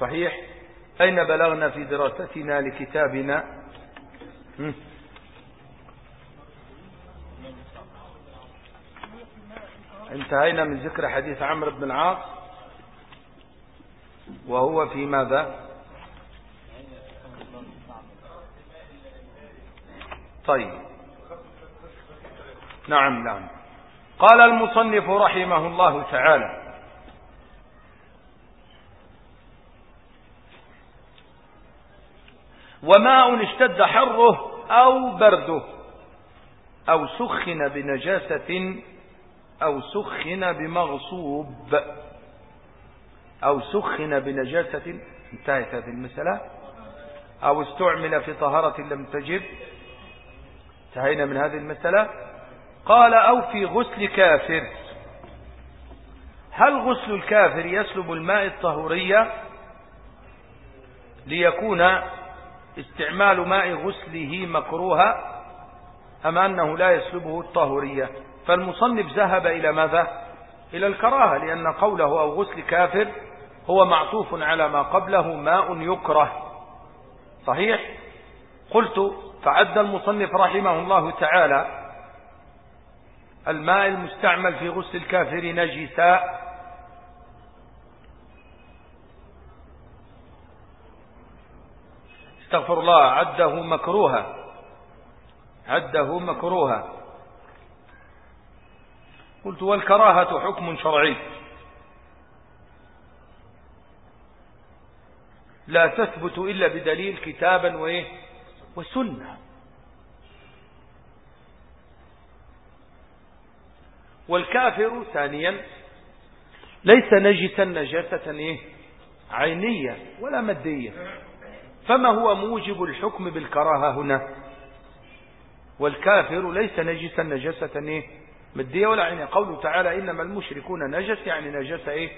صحيح؟ أين بلغنا في دراستنا لكتابنا؟ انتهينا من ذكر حديث عمرو بن العاص. وهو في ماذا؟ طيب. نعم نعم. قال المصنف رحمه الله تعالى وماء اشتد حره أو برده أو سخن بنجاسة أو سخن بمغصوب أو سخن بنجاسة انتهت هذه المسألة أو استعمل في طهارة لم تجب انتهينا من هذه المسألة قال أو في غسل كافر هل غسل الكافر يسلب الماء الطهورية ليكون استعمال ماء غسله مكروها أم أنه لا يسلبه الطهورية؟ فالمصنف ذهب إلى ماذا؟ إلى الكراهة لأن قوله أو غسل كافر هو معطوف على ما قبله ماء يكره. صحيح؟ قلت فعد المصنف رحمه الله تعالى الماء المستعمل في غسل الكافر نجسا استغفر الله عده مكروها عده مكروها قلت والكراهة حكم شرعي. لا تثبت إلا بدليل كتابا وإيه؟ وسنة. والكافر ثانيا ليس نجسا نجاسة إيه؟ عينية ولا مادية. فما هو موجب الحكم بالكراهة هنا؟ والكافر ليس نجسا نجاسة إيه؟ مادية ولا عينية. قوله تعالى إنما المشركون نجس يعني نجاسة إيه؟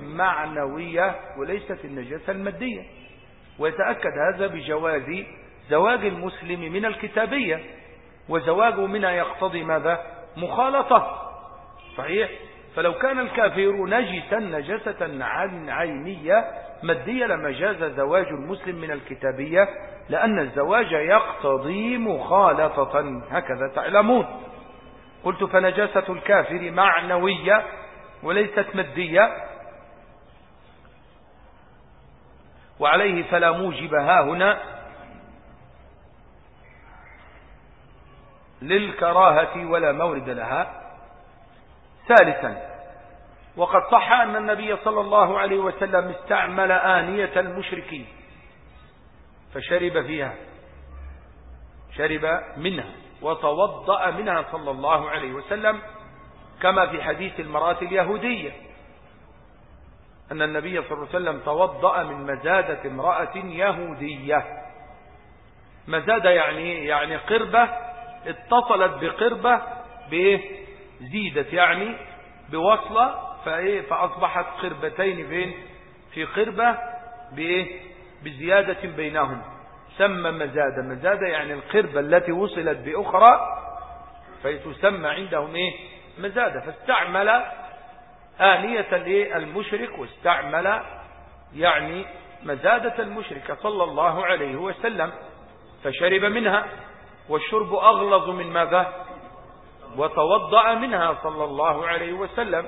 معنوية وليست النجاسة المادية. ويتأكد هذا بجواز زواج المسلم من الكتابية وزواجه منها يقتضي ماذا؟ مخالطة. صحيح؟ فلو كان الكافر نجسا نجسة عينية مادية لما جاز زواج المسلم من الكتابية لأن الزواج يقتضي مخالطة. هكذا تعلمون. قلت فنجاسة الكافر معنوية وليست مادية. وعليه فلا موجب. ها هنا. للكراهة ولا مورد لها. ثالثا. وقد صح أن النبي صلى الله عليه وسلم استعمل آنية المشركين فشرب فيها شرب منها وتوضأ منها صلى الله عليه وسلم كما في حديث المرأة اليهودية أن النبي صلى الله عليه وسلم توضأ من مزادة امرأة يهودية. مزادة يعني يعني قربة اتصلت بقربة بإيه؟ زيدت يعني بوصلة فإيه؟ فأصبحت قربتين فين في قربة بإيه؟ بزيادة بينهم. سمى مزادة. مزادة يعني القربة التي وصلت بأخرى فتسمى عندهم إيه؟ مزادة. فاستعمل آنية المشرك واستعمل يعني مزادة المشرك صلى الله عليه وسلم. فشرب منها والشرب أغلظ من ماذا؟ وتوضأ منها صلى الله عليه وسلم.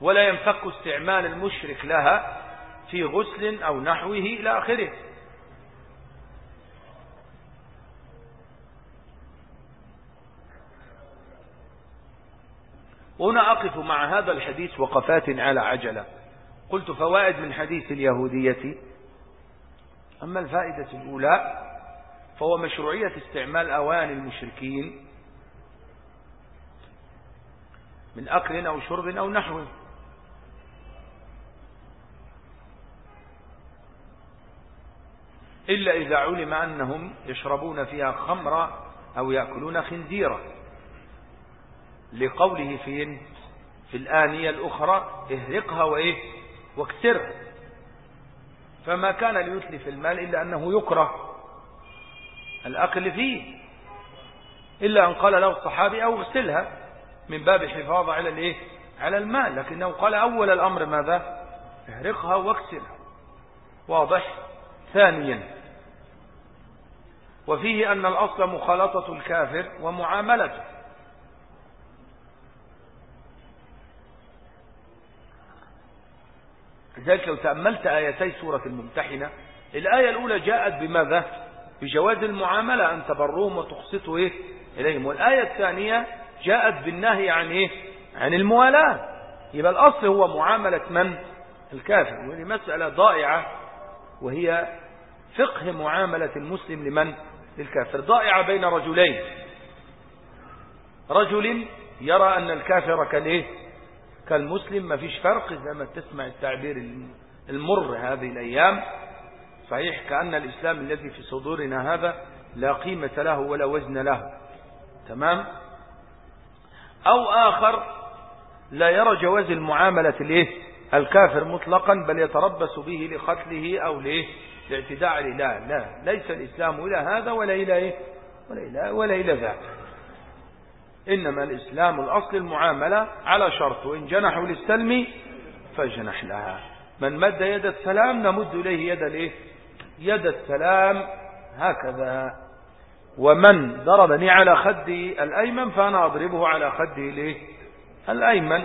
ولا ينفك استعمال المشرك لها في غسل أو نحوه إلى آخره. هنا أقف مع هذا الحديث وقفات على عجلة. قلت فوائد من حديث اليهودية. أما الفائدة الأولى فهو مشروعية استعمال أواني المشركين من أكل أو شرب أو نحوه. إلا إذا علم أنهم يشربون فيها خمرا أو يأكلون خنزيرا. لقوله فين في الآنية الأخرى اهرقها وإيه؟ واكسرها. فما كان ليتلف المال إلا أنه يكره الأكل فيه. إلا أن قال له الصحابي أو اغسلها من باب حفاظ على الإيه؟ على المال. لكنه قال أول الأمر ماذا؟ اهرقها واكسرها. واضح؟ ثانيا. وفيه أن الأصل مخالطة الكافر ومعاملته. لذلك لو تأملت آيتي سورة الممتحنة الآية الأولى جاءت بماذا؟ بجواز المعاملة أن تبروهم وتقسطوا إيه؟ إليهم. والآية الثانية جاءت بالنهي عن إيه؟ عن الموالاة. يبقى الأصل هو معاملة من؟ الكافر. وهذه مسألة ضائعة وهي فقه معاملة المسلم لمن؟ للكافر. ضائعة بين رجلين. رجل يرى أن الكافر كالإيه كالمسلم ما فيش فرق زي ما تسمع التعبير المر هذه الأيام. صحيح كأن الإسلام الذي في صدورنا هذا لا قيمة له ولا وزن له. تمام؟ أو آخر لا يرى جواز المعاملة الكافر مطلقا بل يتربص به لقتله أو ليه لاعتداء عليه لا لا ليس الإسلام إلى هذا ولا إلى إيه؟ ولا إلى, ولا إلى ذاك. إنما الإسلام الأصل المعاملة على شرط وإن جنحوا للسلم فاجنح لها من مد يد السلام نمد إليه يد الإيه؟ يد السلام. هكذا. ومن ضربني على خدي الأيمن فأنا أضربه على خدي الإيه؟ الأيمن.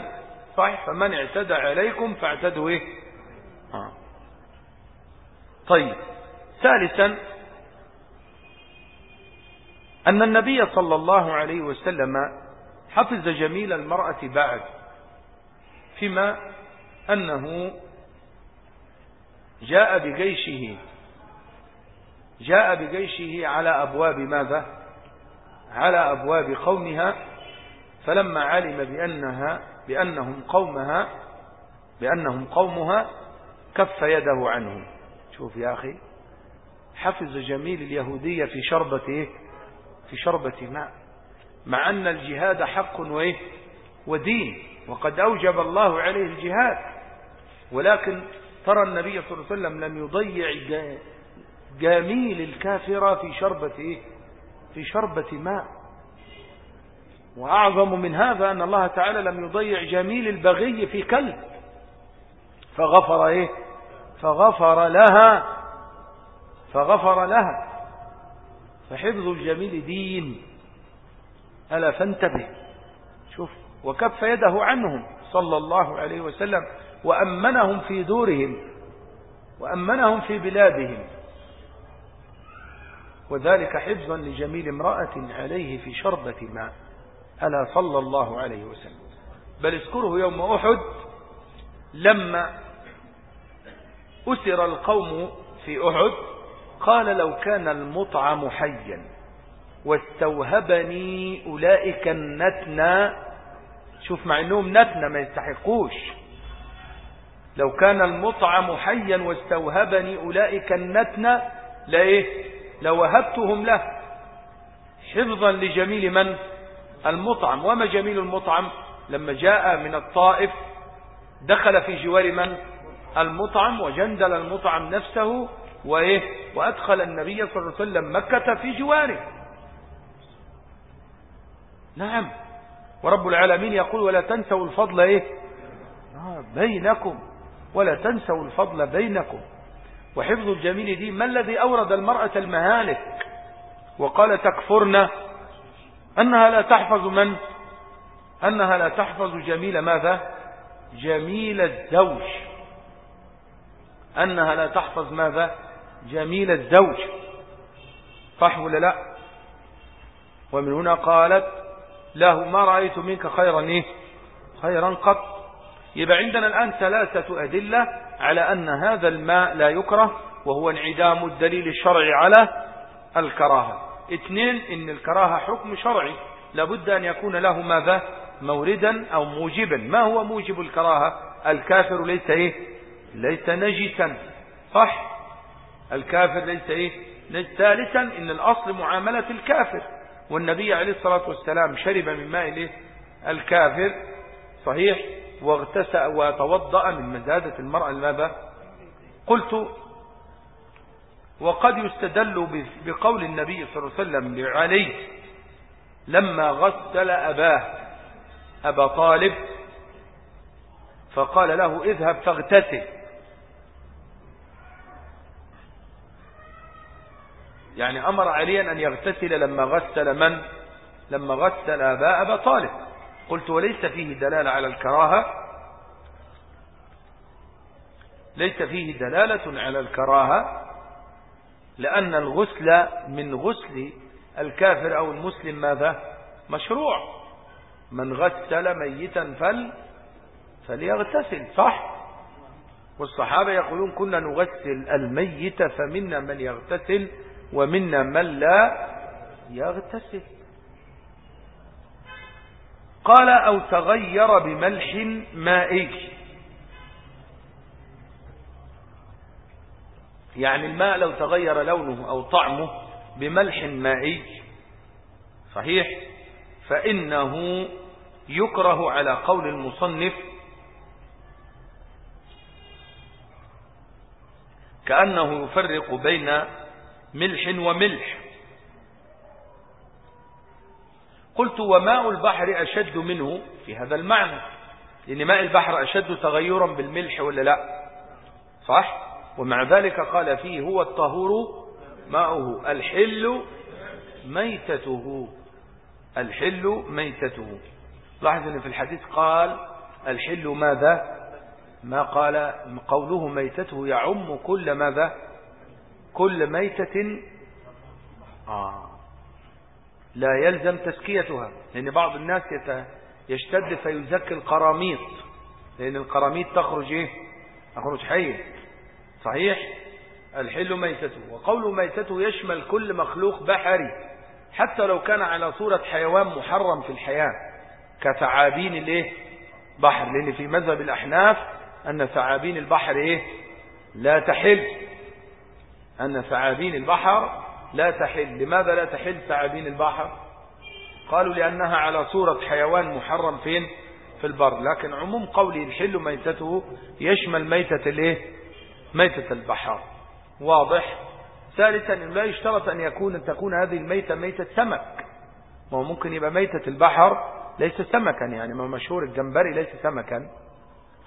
صحيح فمن اعتدى عليكم فاعتدوا إيه. طيب. ثالثا أن النبي صلى الله عليه وسلم حفظ جميل المرأة بعد فيما أنه جاء بجيشه جاء بجيشه على أبواب ماذا؟ على أبواب قومها فلما علم بأنها بأنهم قومها بأنهم قومها كف يده عنهم. شوف يا أخي حفظ جميل اليهودية في شربة إيه؟ في شربة ماء مع أن الجهاد حق وإيه؟ ودين وقد أوجب الله عليه الجهاد ولكن ترى النبي صلى الله عليه وسلم لم يضيع جميل الكافرة في شربة إيه؟ في شربة ماء وأعظم من هذا أن الله تعالى لم يضيع جميل البغي في كلب فغفر إيه فغفر لها فغفر لها. فحفظ الجميل دين. ألا فانتبه. شوف وكف يده عنهم صلى الله عليه وسلم وأمنهم في دورهم وأمنهم في بلادهم. وذلك حفظا لجميل امرأة عليه في شربة ماء. ألا صلى الله عليه وسلم. بل اذكره يوم أحد لما أسر القوم في أحد قال لو كان المطعم حيا واستوهبني أولئك النتنا شوف مع أنهم نتنا ما يستحقوش. لو كان المطعم حيا واستوهبني أولئك النتنا لإيه؟ لوهبتهم له. حفظا لجميل من؟ المطعم. وما جميل المطعم؟ لما جاء من الطائف دخل في جوار من؟ المطعم وجندل المطعم نفسه وإيه؟ وأدخل النبي صلى الله عليه وسلم مكة في جواره. نعم. ورب العالمين يقول ولا تنسوا الفضل إيه؟ آه، بينكم. ولا تنسوا الفضل بينكم. وحفظ الجميل دي ما الذي أورد المرأة المهالك؟ وقال تكفرنا أنها لا تحفظ من؟ أنها لا تحفظ جميل ماذا؟ جميل الزوج أنها لا تحفظ ماذا؟ جميل الزوج. صح ولا لا؟ ومن هنا قالت له ما رأيت منك خيرا إيه؟ خيرا قط. يبقى عندنا الآن ثلاثة أدلة على أن هذا الماء لا يكره وهو انعدام الدليل الشرعي على الكراهة. اثنين إن الكراهة حكم شرعي. لابد أن يكون له ماذا؟ موردا أو موجبا. ما هو موجب الكراهة؟ الكافر ليس إيه؟ ليس نجسا. صح؟ الكافر ليس إيه؟ ثالثا إن الأصل معاملة الكافر. والنبي عليه الصلاة والسلام شرب من ماء إيه؟ الكافر. صحيح؟ واغتسأ وتوضأ من مزادة المرأة. ماذا قلت وقد يستدل بقول النبي صلى الله عليه وسلم لعلي لما غسل أباه أبا طالب فقال له اذهب فاغتسل. يعني أمر عليا أن يغتسل لما غسل من؟ لما غسل أباء أبا طالب. قلت وليس فيه دلالة على الكراهة. ليس فيه دلالة على الكراهة لأن الغسل من غسل الكافر أو المسلم ماذا؟ مشروع. من غسل ميتا فل فليغتسل صح؟ والصحابة يقولون كنا نغسل الميت فمنا من يغتسل ومنا من لا يغتسل قال أو تغير بملح مائي. يعني الماء لو تغير لونه أو طعمه بملح مائي صحيح؟ فإنه يكره على قول المصنف كأنه يفرق بين ملح وملح. قلت وماء البحر أشد منه في هذا المعنى. لأن ماء البحر أشد تغيرا بالملح ولا لا؟ صح؟ ومع ذلك قال فيه هو الطهور ماؤه. الحل ميتته. الحل ميتته. لاحظ أن في الحديث قال الحل ماذا؟ ما قال قوله ميتته يعم كل ماذا؟ كل ميتة. آه. لا يلزم تزكيتها لأن بعض الناس يشتد فيزكي القراميط. لأن القراميط تخرج إيه؟ تخرج حية. صحيح؟ الحل ميتته. وقول ميتته يشمل كل مخلوق بحري. حتى لو كان على صورة حيوان محرم في الحياة كثعابين الإيه؟ بحر. لأن في مذهب الأحناف أن ثعابين البحر إيه؟ لا تحل. أن ثعابين البحر لا تحل. لماذا لا تحل ثعابين البحر؟ قالوا لأنها على صورة حيوان محرم فين؟ في البر. لكن عموم قولي الحل ميتته يشمل ميتة الإيه؟ ميتة البحر. واضح؟ ثالثا لا يشترط أن يكون تكون هذه الميتة ميتة سمك. ما هو ممكن يبقى ميتة البحر ليس سمكا يعني ما مشهور الجمبري ليس سمكا.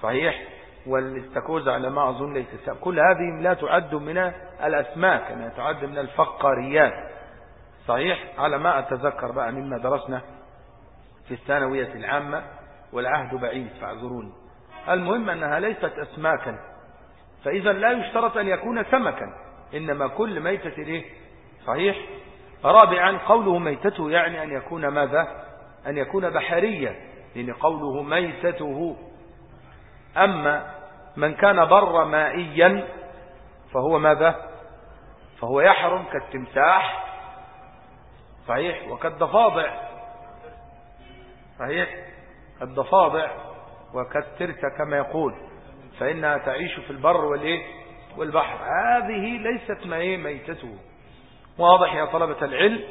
صحيح؟ والاستكوزة على ما أظن ليس سمك كل هذه لا تعد من الأسماك أنها تعد من الفقاريات صحيح؟ على ما أتذكر بقى مما درسنا في الثانوية العامة والعهد بعيد فاعذروني. المهم أنها ليست أسماكا. فإذا لا يشترط أن يكون سمكا إنما كل ميتة إيه؟ صحيح؟ رابعا قوله ميتته يعني أن يكون ماذا؟ أن يكون بحريا لأن قوله ميتته. أما من كان بر مائيا فهو ماذا؟ فهو يحرم كالتمساح. صحيح. وكالضفادع. صحيح. الضفادع وكالترسة كما يقول. فإنها تعيش في البر والإيه؟ والبحر. هذه ليست ما إيه؟ ميتته. واضح يا طلبة العلم؟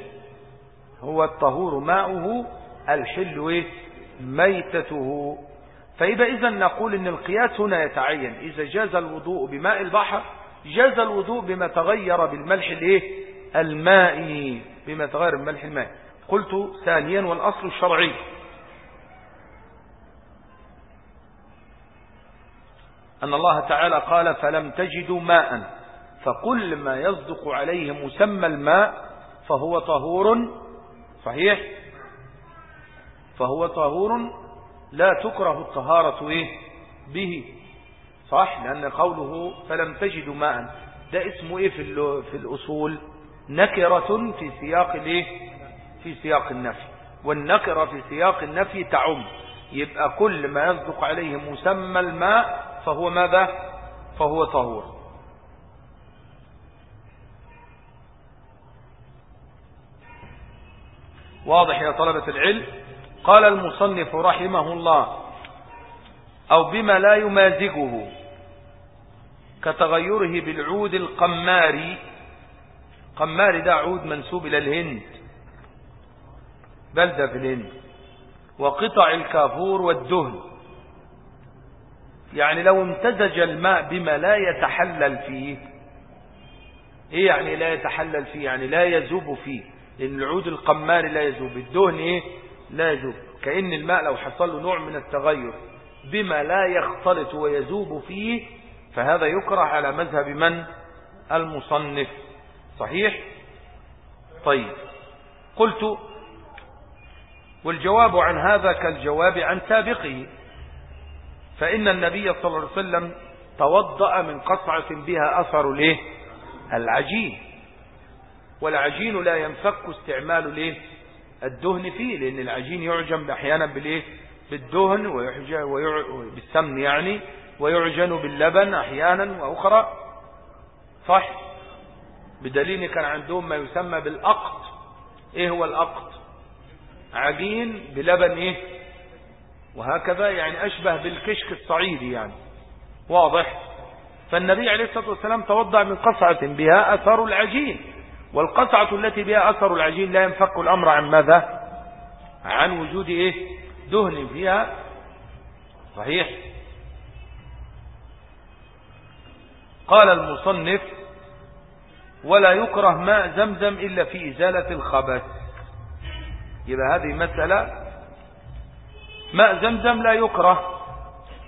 هو الطهور ماؤه الحل إيه؟ ميتته. فإذا إذا نقول إن القياس هنا يتعين. إذا جاز الوضوء بماء البحر جاز الوضوء بما تغير بالملح الإيه؟ المائي بما تغير بالملح المائي قلت ثانيا والأصل الشرعي. أن الله تعالى قال فلم تجدوا ماء. فكل ما يصدق عليه مسمى الماء فهو طهور. صحيح؟ فهو طهور لا تكره الطهارة إيه؟ به. صح؟ لأن قوله فلم تجدوا ماء. ده اسمه إيه في, في الأصول؟ نكرة في سياق الإيه؟ في سياق النفي. والنكرة في سياق النفي تعم. يبقى كل ما يصدق عليه مسمى الماء فهو ماذا؟ فهو طهور. واضح يا طلبة العلم؟ قال المصنف رحمه الله أو بما لا يمازجه كتغيره بالعود القماري قماري ده عود منسوب إلى الهند بلدة في الهند وقطع الكافور والدهن. يعني لو امتزج الماء بما لا يتحلل فيه إيه يعني لا يتحلل فيه؟ يعني لا يذوب فيه. لأن العود القماري لا يذوب. الدهن إيه؟ لا يذوب. كأن الماء لو حصل له نوع من التغير بما لا يختلط ويذوب فيه فهذا يكره على مذهب من؟ المصنف. صحيح؟ طيب. قلت والجواب عن هذا كالجواب عن سابقه. فإن النبي صلى الله عليه وسلم توضأ من قصعة بها أثر له العجين. والعجين لا ينفك استعمال له الدهن فيه لأن العجين يعجن أحيانا بالإيه؟ بالدهن بالسمن يعني ويعجن باللبن أحيانا وأخرى. صح؟ بدليل كان عندهم ما يسمى بالأقط. إيه هو الأقط؟ عجين بلبن إيه؟ وهكذا يعني أشبه بالكشك الصعيدي يعني. واضح؟ فالنبي عليه الصلاة والسلام توضع من قصعة بها أثر العجين. والقصعة التي بها أثر العجين لا ينفك الأمر عن ماذا؟ عن وجود إيه؟ دهن فيها. صحيح. قال المصنف ولا يكره ماء زمزم إلا في إزالة الخبث. يبقى هذه مسألة. ماء زمزم لا يكره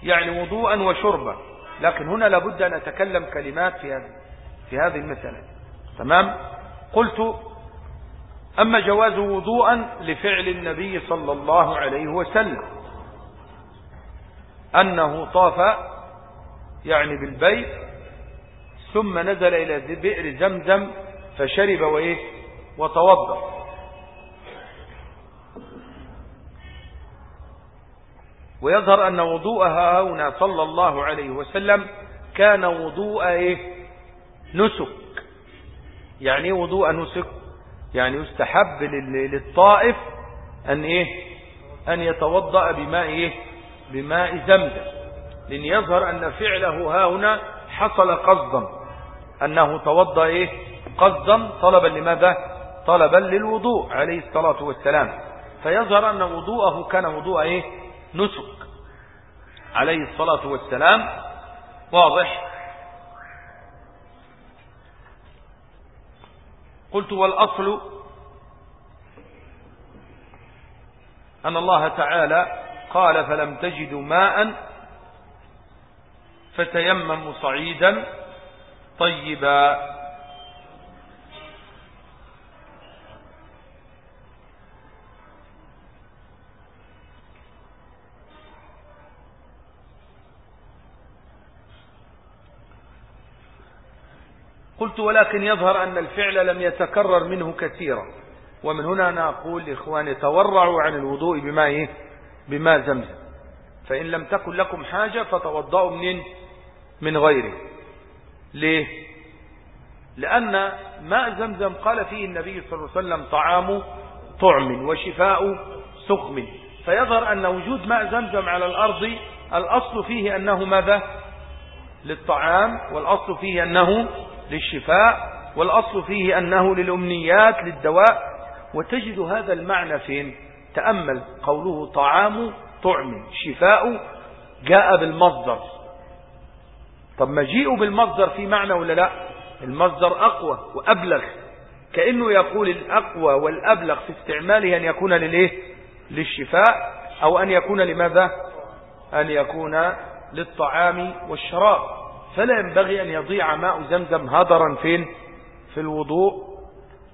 يعني وضوءا وشربا لكن هنا لابد أن أتكلم كلمات في هذه في هذه المسألة. تمام؟ قلت أما جواز وضوءا لفعل النبي صلى الله عليه وسلم أنه طاف يعني بالبيت ثم نزل إلى بئر زمزم فشرب وإيه؟ وتوضأ. ويظهر أن وضوءها هنا صلى الله عليه وسلم كان وضوء إيه؟ نسك. يعني وضوء نسك يعني يستحب للطائف أن إيه؟ أن يتوضأ بماء إيه؟ بماء زمزم. لأن يظهر أن فعله ها هنا حصل قصدا. أنه توضأ إيه؟ قصدا طلبا لماذا؟ طلبا للوضوء عليه الصلاة والسلام. فيظهر أن وضوءه كان وضوء إيه؟ نسك. عليه الصلاة والسلام. واضح؟ قلت والأصل أن الله تعالى قال فلم تجدوا ماء فتيمموا صعيدا طيبا. قلت ولكن يظهر أن الفعل لم يتكرر منه كثيرا. ومن هنا أنا أقول لإخواني تورعوا عن الوضوء بماء إيه؟ بماء زمزم فإن لم تكن لكم حاجة فتوضأوا منين؟ من غيره. ليه؟ لأن ماء زمزم قال فيه النبي صلى الله عليه وسلم طعام طعم وشفاء سقم. فيظهر أن وجود ماء زمزم على الأرض الأصل فيه أنه ماذا؟ للطعام والأصل فيه أنه للشفاء والأصل فيه أنه للأمنيات للدواء. وتجد هذا المعنى فين؟ تأمل قوله طعام طعم شفاء جاء بالمصدر. طب مجيء بالمصدر في معنى ولا لا؟ المصدر أقوى وأبلغ. كأنه يقول الأقوى والأبلغ في استعماله أن يكون للإيه؟ للشفاء أو أن يكون لماذا؟ أن يكون للطعام والشراب. فلا ينبغي أن يضيع ماء زمزم هدرا فين؟ في الوضوء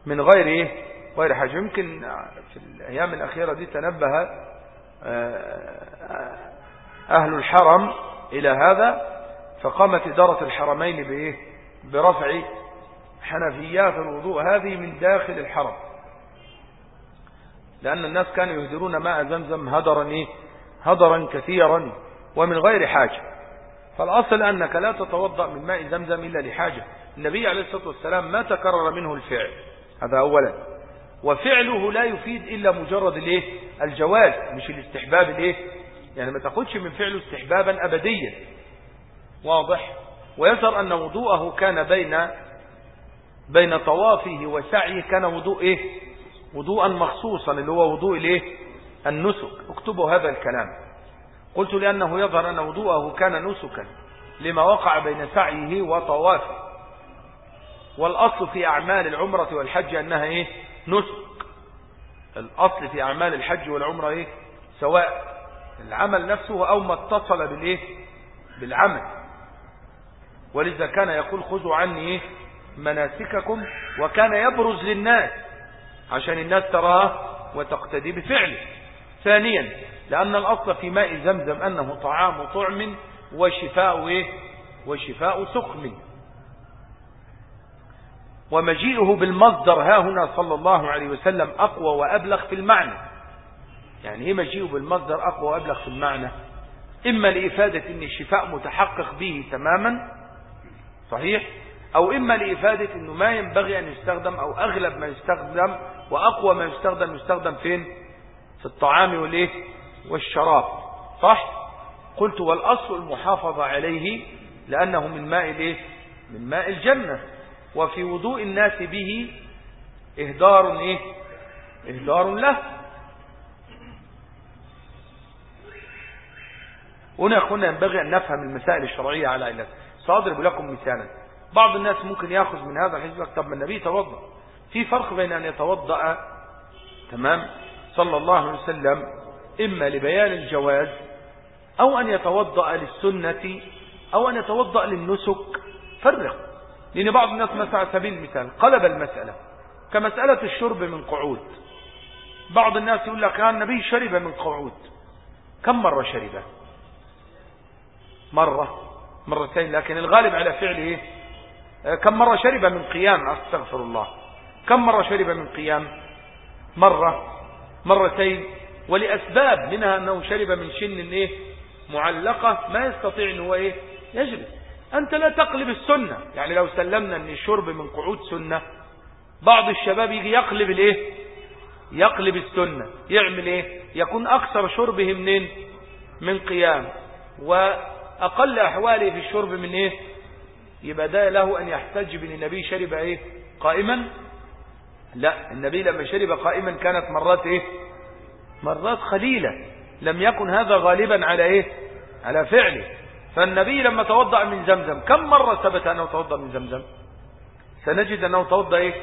من غير إيه؟ غير حاجة. يمكن في الأيام الأخيرة دي تنبه آه، أهل الحرم إلى هذا فقامت إدارة الحرمين بإيه؟ برفع حنفيات الوضوء. هذه من داخل الحرم. لأن الناس كانوا يهدرون ماء زمزم هدرا إيه؟ هدرا كثيرا ومن غير حاجة. فالأصل أنك لا تتوضأ من ماء زمزم إلا لحاجة. النبي عليه الصلاة والسلام ما تكرر منه الفعل. هذا أولا. وفعله لا يفيد إلا مجرد الإيه؟ الجواز مش الاستحباب الإيه؟ يعني ما تاخدش من فعله استحبابا أبديا. واضح؟ ويظهر أن وضوءه كان بين بين طوافه وسعيه كان وضوء إيه؟ وضوءا مخصوصا اللي هو وضوء الإيه؟ النسك. اكتبوا هذا الكلام. قلت لأنه يظهر أن وضوءه كان نسكا لما وقع بين سعيه وطوافه. والأصل في أعمال العمرة والحج أنها إيه؟ نسك. الأصل في أعمال الحج والعمرة إيه؟ سواء العمل نفسه أو ما اتصل بالإيه؟ بالعمل. ولذا كان يقول خذوا عني إيه مناسككم وكان يبرز للناس عشان الناس تراه وتقتدي بفعله. ثانيا لأن الأصل في ماء زمزم أنه طعام طعم وشفاء إيه؟ وشفاء سقم ومجيئه بالمصدر ها هنا صلى الله عليه وسلم أقوى وأبلغ في المعنى. يعني إيه مجيئه بالمصدر أقوى وأبلغ في المعنى؟ إما لإفادة أن الشفاء متحقق به تماما صحيح؟ أو إما لإفادة أنه ما ينبغي أن يستخدم أو أغلب ما يستخدم وأقوى ما يستخدم يستخدم فين؟ في الطعام والإيه؟ والشراب صح؟ قلت والأصل المحافظة عليه لأنه من ماء الإيه من ماء الجنة. وفي وضوء الناس به إهدار إيه؟ إهدار له. هنا أخونا ينبغي أن نفهم المسائل الشرعية على علة. سأضرب لكم مثالا. بعض الناس ممكن يأخذ من هذا الحزب طب ما النبي توضأ. في فرق بين أن يتوضأ تمام صلى الله عليه وسلم إما لبيان الجواز أو أن يتوضأ للسنة أو أن يتوضأ للنسك. فرق لأن بعض الناس مثلا على سبيل المثال قلب المسألة كمسألة الشرب من قعود. بعض الناس يقول لك النبي شرب من قعود. كم مرة شربه مرة مرتين لكن الغالب على فعله آه، كم مرة شرب من قيام؟ أستغفر الله. كم مرة شرب من قيام؟ مرة مرتين ولأسباب منها أنه شرب من شن إيه؟ معلقة ما يستطيع أنه إيه؟ يجري أنت لا تقلب السنة. يعني لو سلمنا أن الشرب من قعود سنة بعض الشباب يجي يقلب الإيه؟ يقلب السنة. يعمل إيه؟ يكون أكثر شربه منين؟ من قيام. و أقل أحواله في الشرب من إيه؟ يبقى ده له أن يحتج بأن النبي شرب إيه؟ قائما؟ لا. النبي لما شرب قائما كانت مرات إيه؟ مرات قليلة لم يكن هذا غالبا على إيه؟ على فعله. فالنبي لما توضأ من زمزم كم مرة ثبت أنه توضأ من زمزم؟ سنجد أنه توضأ إيه؟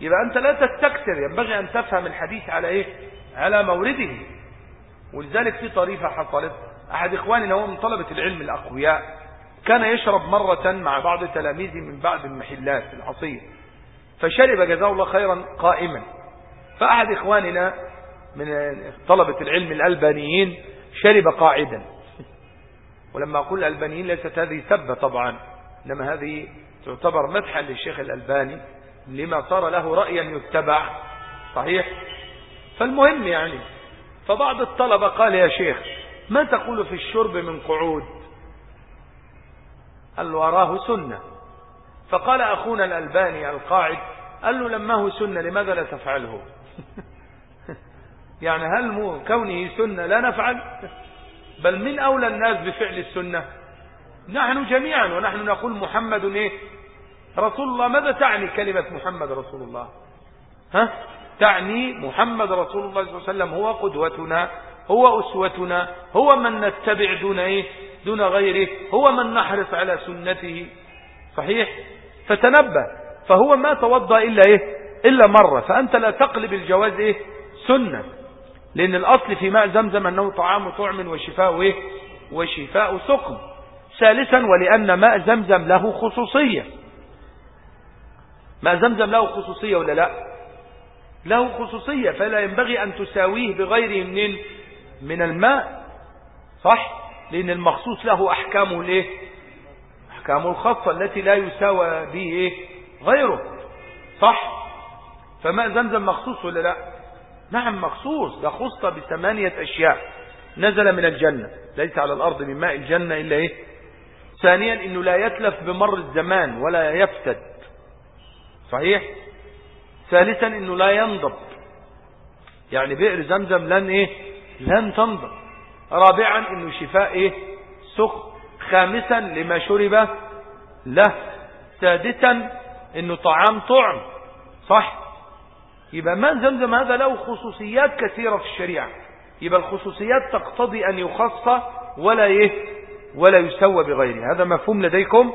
يبقى أنت لا تستكثر ينبغي أن تفهم الحديث على إيه؟ على مورده. ولذلك في طريفة حصلت. أحد إخواننا هو من طلبة العلم الأقوياء كان يشرب مرة مع بعض تلاميذه من بعض المحلات العصير فشرب جزاه الله خيرا قائما. فأحد إخواننا من طلبة العلم الألبانيين شرب قاعدا. ولما أقول الألبانيين ليست هذه سبة طبعا إنما هذه تعتبر مدحا للشيخ الألباني لما صار له رأيا يتبع. صحيح؟ فالمهم يعني فبعض الطلبة قال يا شيخ ما تقول في الشرب من قعود؟ قال له أراه سنة. فقال أخونا الألباني القاعد قال له لما هو سنة لماذا لا تفعله؟ يعني هل كونه سنة لا نفعل؟ بل من أولى الناس بفعل السنة. نحن جميعا ونحن نقول محمد إيه؟ رسول الله. ماذا تعني كلمة محمد رسول الله؟ ها؟ تعني محمد رسول الله صلى الله عليه وسلم هو قدوتنا هو أسوتنا هو من نتبع دون إيه؟ دون غيره هو من نحرص على سنته. صحيح؟ فتنبه. فهو ما توضى إلا إيه؟ إلا مرة. فأنت لا تقلب الجواز إيه؟ سنة. لأن الأصل في ماء زمزم أنه طعام طعم وشفاء إيه؟ وشفاء سقم. ثالثا ولأن ماء زمزم له خصوصية. ماء زمزم له خصوصية ولا لا؟ له خصوصية فلا ينبغي أن تساويه بغيره من من الماء. صح؟ لأن المخصوص له أحكامه الإيه؟ أحكامه الخاصة التي لا يساوى به إيه؟ غيره. صح؟ فماء زمزم مخصوص ولا لا؟ نعم مخصوص ده خص بثمانية أشياء. نزل من الجنة ليس على الأرض من ماء الجنة إلا إيه؟ ثانيا إنه لا يتلف بمر الزمان ولا يفسد صحيح؟ ثالثا إنه لا ينضب. يعني بئر زمزم لن إيه؟ لن تنضب. رابعا إنه شفاء إيه؟ سخ. خامسا لما شرب له. سادسا إنه طعام طعم. صح؟ يبقى ماء زمزم هذا له خصوصيات كثيرة في الشريعة. يبقى الخصوصيات تقتضي أن يخص ولا إيه؟ ولا يسوى بغيره. هذا مفهوم لديكم؟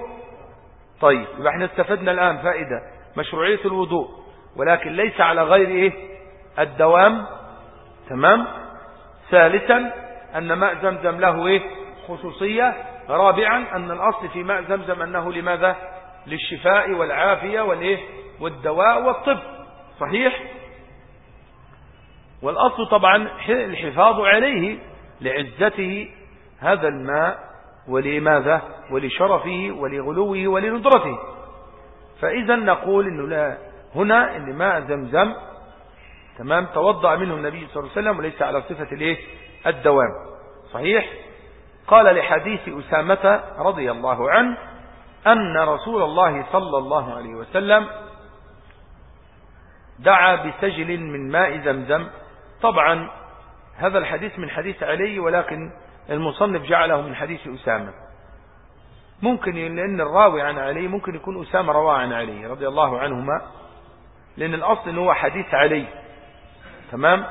طيب يبقى إحنا استفدنا الآن فائدة. مشروعية الوضوء. ولكن ليس على غير إيه؟ الدوام. تمام؟ ثالثا أن ماء زمزم له إيه؟ خصوصية. رابعا أن الأصل في ماء زمزم أنه لماذا؟ للشفاء والعافية والإيه؟ والدواء والطب. صحيح؟ والأصل طبعا الحفاظ عليه لعزته هذا الماء ولماذا؟ ولشرفه ولغلوه ولندرته. فإذا نقول إنه لا. هنا إن ماء زمزم تمام؟ توضأ منه النبي صلى الله عليه وسلم وليس على صفة الإيه؟ الدوام. صحيح؟ قال لحديث أسامة رضي الله عنه أن رسول الله صلى الله عليه وسلم دعا بسجل من ماء زمزم. طبعا هذا الحديث من حديث علي ولكن المصنف جعله من حديث أسامة. ممكن لأن الراوي عن علي ممكن يكون أسامة رواه عن علي رضي الله عنهما لأن الأصل هو حديث علي. تمام؟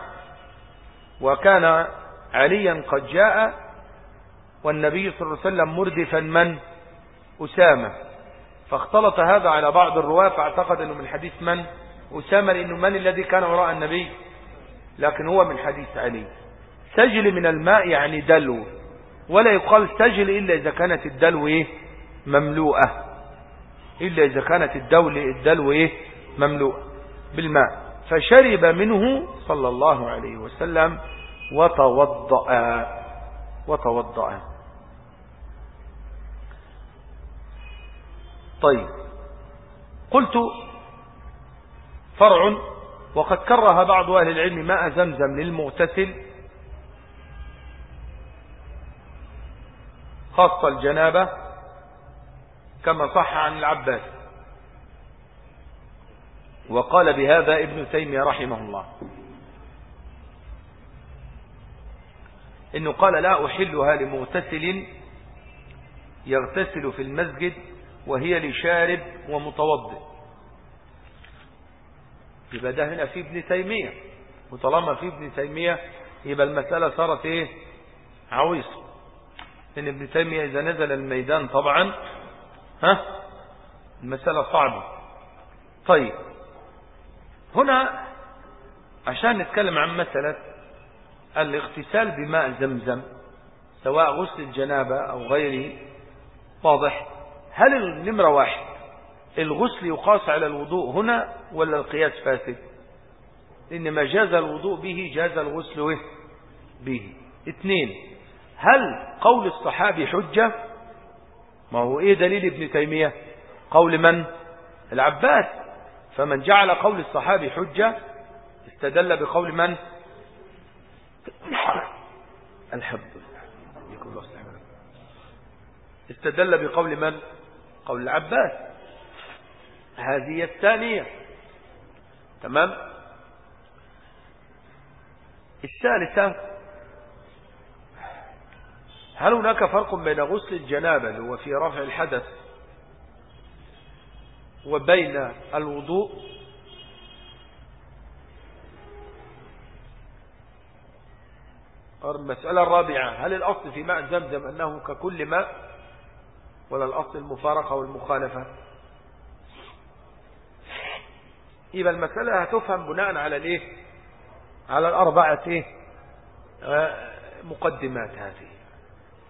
وكان عليا قد جاء والنبي صلى الله عليه وسلم مردفا من؟ أسامة. فاختلط هذا على بعض الرواة فاعتقد أنه من حديث من؟ أسامة لأنه من الذي كان وراء النبي؟ لكن هو من حديث علي. سجل من الماء يعني دلو. ولا يقال سجل إلا إذا كانت الدلو إيه؟ مملوءة. إلا إذا كانت الدول الدلو إيه؟ مملوءة بالماء. فشرب منه صلى الله عليه وسلم وتوضأ. وتوضأ. طيب. قلت فرع وقد كره بعض أهل العلم ماء زمزم للمغتسل خاصة الجنابة كما صح عن العباس. وقال بهذا ابن تيمية رحمه الله إنه قال لا أحلها لمغتسل يغتسل في المسجد وهي لشارب ومتوضئ. يبقى ده هنا في ابن تيمية. وطالما في ابن تيمية يبقى المسألة صارت إيه؟ عويصة. ان ابن تيمية إذا نزل الميدان طبعا ها؟ المسألة صعبة. طيب. هنا عشان نتكلم عن مسألة الاغتسال بماء زمزم سواء غسل الجنابة أو غيره واضح؟ هل النمرة واحد؟ الغسل يقاس على الوضوء هنا ولا القياس فاسد؟ إن ما جاز الوضوء به جاز الغسل به. اثنين هل قول الصحابي حجة؟ ما هو إيه دليل ابن تيمية؟ قول من؟ العباس. فمن جعل قول الصحابي حجة استدل بقول من؟ الحب. استدل بقول من؟ قول العباس. هذه الثانية. تمام؟ الثالثة هل هناك فرق بين غسل الجنابة اللي هو في رفع الحدث وبين الوضوء؟ المسألة الرابعة هل الأصل في ماء زمزم أنه ككل ماء ولا الأصل المفارقة والمخالفة؟ يبقى المسألة هتفهم بناء على الإيه؟ على الأربعة إيه مقدمات هذه.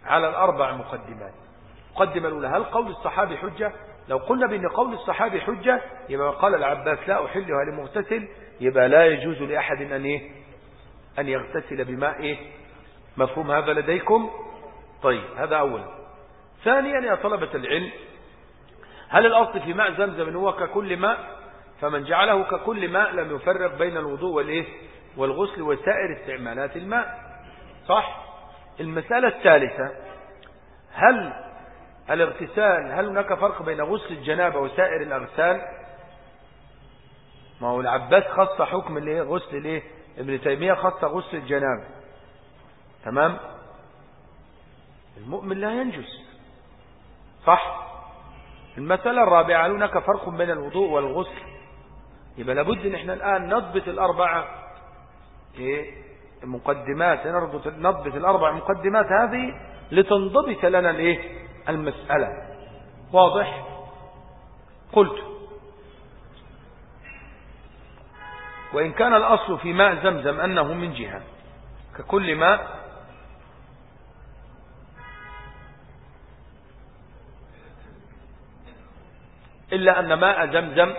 على الأربع مقدمات. مقدمة الأولى هل قول الصحابي حجة؟ لو قلنا بأن قول الصحابي حجة يبقى قال العباس لا أحلها لمغتسل يبقى لا يجوز لأحد أن إيه؟ أن يغتسل بماء إيه؟ مفهوم هذا لديكم؟ طيب هذا أولا ثانيا يا طلبة العلم هل الأصل في ماء زمزم هو ككل ماء؟ فمن جعله ككل ماء لم يفرق بين الوضوء والإيه؟ والغسل وسائر استعمالات الماء. صح؟ المسألة الثالثة هل الاغتسال هل هناك فرق بين غسل الجنابة وسائر الأغسال؟ ما هو العباس خص حكم الإيه؟ غسل الإيه؟ ابن تيمية خص غسل الجنابة. تمام؟ المؤمن لا ينجس. صح؟ المسألة الرابعة هل هناك فرق بين الوضوء والغسل؟ يبقى لابد إن إحنا الآن نضبط الأربعة. إيه؟ مقدمات نضبط الأربع مقدمات هذه لتنضبط لنا الإيه؟ المسألة. واضح؟ قلت. وإن كان الأصل في ماء زمزم أنه من جهة ككل ماء إلا أن ماء زمزم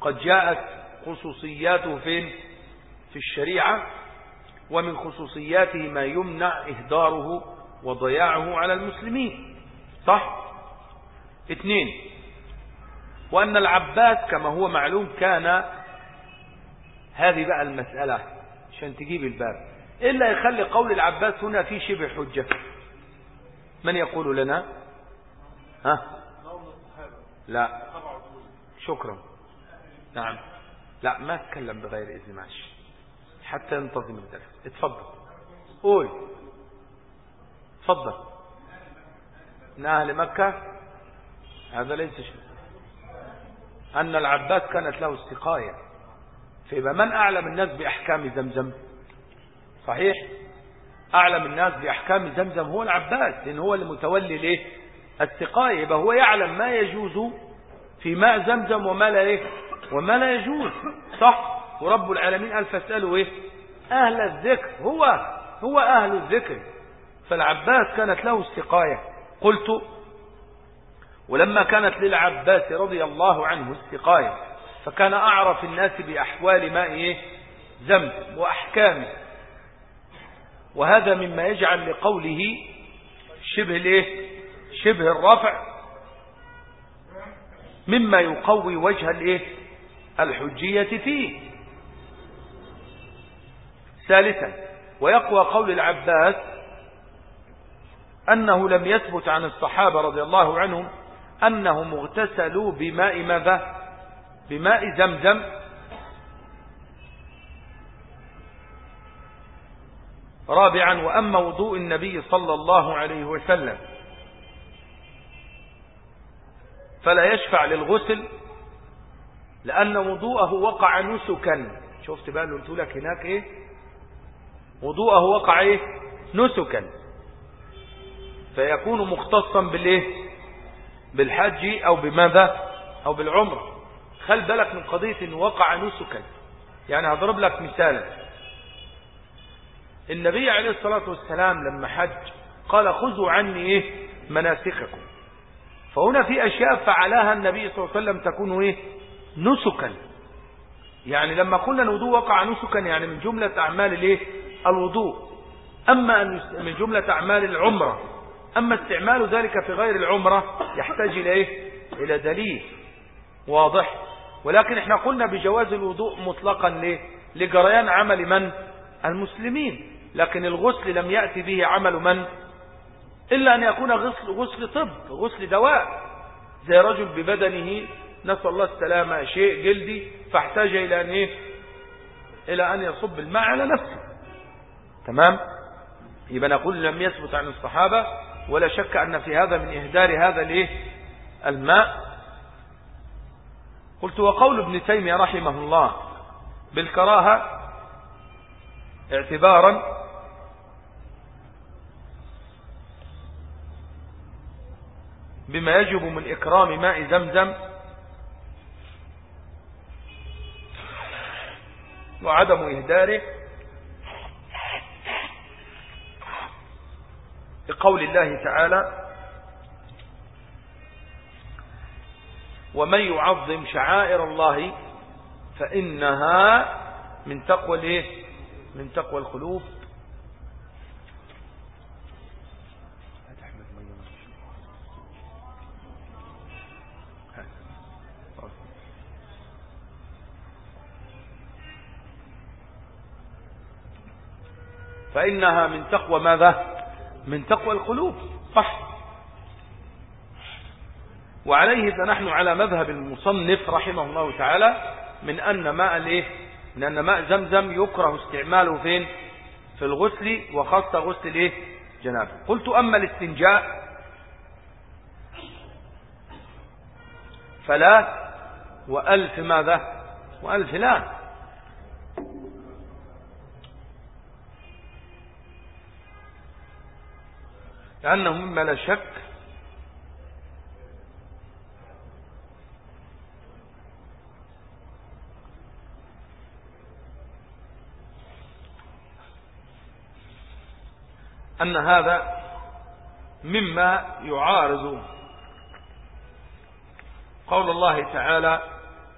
قد جاءت خصوصياته فين؟ في الشريعة ومن خصوصياته ما يمنع إهداره وضياعه على المسلمين. صح؟ اثنين وأن العباس كما هو معلوم كان هذه بقى المسألة عشان تجيب الباب إلا يخلي قول العباس هنا في شبه حجة. من يقول لنا؟ ها؟ لا. شكرا. نعم. لا ما أتكلم بغير إذن ماشي حتى ينتظم الدرس. اتفضل. قول. اتفضل. من أهل مكة؟ هذا ليس شيء. أن العباس كانت له استقاية. فيبقى من أعلم الناس بأحكام زمزم؟ صحيح؟ أعلم الناس بأحكام زمزم هو العباس لأن هو اللي متولي ليه؟ السقاية يبقى هو يعلم ما يجوز في ماء زمزم وما لا وما لا يجوز. صح. ورب العالمين قال فاسألوا إيه؟ أهل الذكر. هو هو أهل الذكر. فالعباس كانت له السقاية قلت ولما كانت للعباس رضي الله عنه السقاية فكان أعرف الناس بأحوال ماء إيه؟ زمزم وأحكامه. وهذا مما يجعل لقوله شبه الإيه؟ شبه الرفع مما يقوي وجه الإيه؟ الحجية فيه. ثالثا ويقوى قول العباس أنه لم يثبت عن الصحابة رضي الله عنهم أنهم اغتسلوا بماء ماذا؟ بماء زمزم. رابعا وأما وضوء النبي صلى الله عليه وسلم فلا يشفع للغسل لأن وضوءه وقع نسكا. شفت بقى اللي قلت لك هناك إيه؟ وضوءه وقع إيه؟ نسكا. فيكون مختصا بالإيه؟ بالحج أو بماذا؟ أو بالعمر خل بالك من قضية إن وقع نسكا. يعني هضرب لك مثالا النبي عليه الصلاة والسلام لما حج قال خذوا عني إيه؟ مناسككم. فهنا في أشياء فعلها النبي صلى الله عليه وسلم تكون إيه؟ نسكا. يعني لما قلنا الوضوء وقع نسكا يعني من جملة أعمال الإيه؟ الوضوء. أما من جملة أعمال العمرة. أما استعمال ذلك في غير العمرة يحتاج إلى إيه؟ إلى دليل واضح. ولكن إحنا قلنا بجواز الوضوء مطلقا ليه؟ لجريان عمل من؟ المسلمين. لكن الغسل لم يأتي به عمل من؟ إلا أن يكون غسل, غسل طب غسل دواء. زي رجل ببدنه نسأل الله السلامة شيء جلدي فاحتاج إلى أن إيه؟ إلى أن يصب الماء على نفسه. تمام؟ يبقى نقول لم يثبت عن الصحابة ولا شك أن في هذا من إهدار هذا الإيه؟ الماء. قلت وقول ابن تيمية رحمه الله بالكراهة اعتبارا بما يجب من إكرام ماء زمزم وعدم إهداره بقول الله تعالى ومن يعظم شعائر الله فإنها من تقوى من تقوى القلوب. فإنها من تقوى ماذا؟ من تقوى القلوب. صح. وعليه فنحن على مذهب المصنف رحمه الله تعالى من أن ماء الإيه؟ من أن ماء زمزم يكره استعماله فين؟ في الغسل وخاصة غسل الإيه؟ جنابه. قلت أما الاستنجاء فلا وألف ماذا؟ وألف لا. لأنه مما لا شك أن هذا مما يعارض قول الله تعالى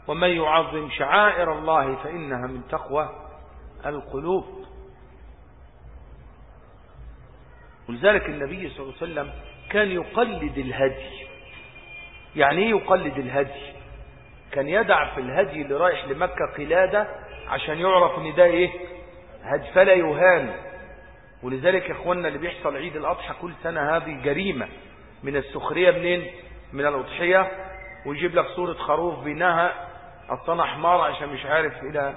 ومن يعظم شعائر الله فإنها من تقوى القلوب. ولذلك النبي صلى الله عليه وسلم كان يقلد الهدي. يعني إيه يقلد الهدي؟ كان يدع في الهدي اللي رايح لمكة قلادة عشان يعرف إن ده إيه؟ هدي. فلا يهان. ولذلك يا اخوانا اللي بيحصل عيد الأضحى كل سنة هذه جريمة. من السخرية منين؟ من الأضحية. ويجيب لك صورة خروف بينها الصنع حمار عشان مش عارف إلى.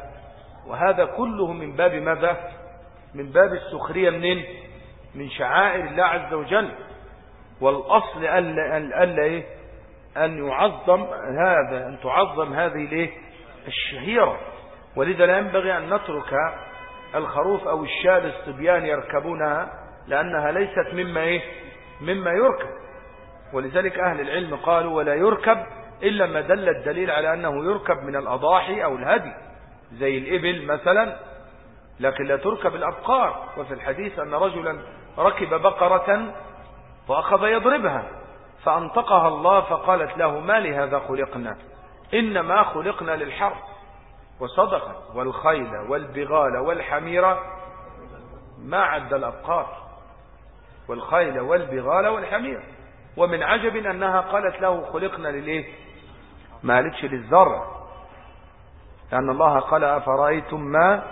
وهذا كله من باب ماذا؟ من باب السخرية منين؟ من شعائر الله عز وجل. والأصل ألا, ألا إيه؟ أن يعظم هذا أن تعظم هذه الإيه؟ الشهيرة. ولذا لا ينبغي أن نترك الخروف أو الشاة للصبيان يركبونها لأنها ليست مما إيه؟ مما يركب. ولذلك أهل العلم قالوا ولا يركب إلا ما دل الدليل على أنه يركب من الأضاحي أو الهدي. زي الإبل مثلا لكن لا تركب الأبقار. وفي الحديث أن رجلا ركب بقرة فأخذ يضربها فأنطقها الله فقالت له ما لهذا خلقنا؟ إنما خلقنا للحرب وصدقت والخيل والبغال والحميرة ما عد الأبقار والخيل والبغال والحمير. ومن عجب أنها قالت له خلقنا للإيه؟ ما قالتش للزرع لأن الله قال أفرأيتم ما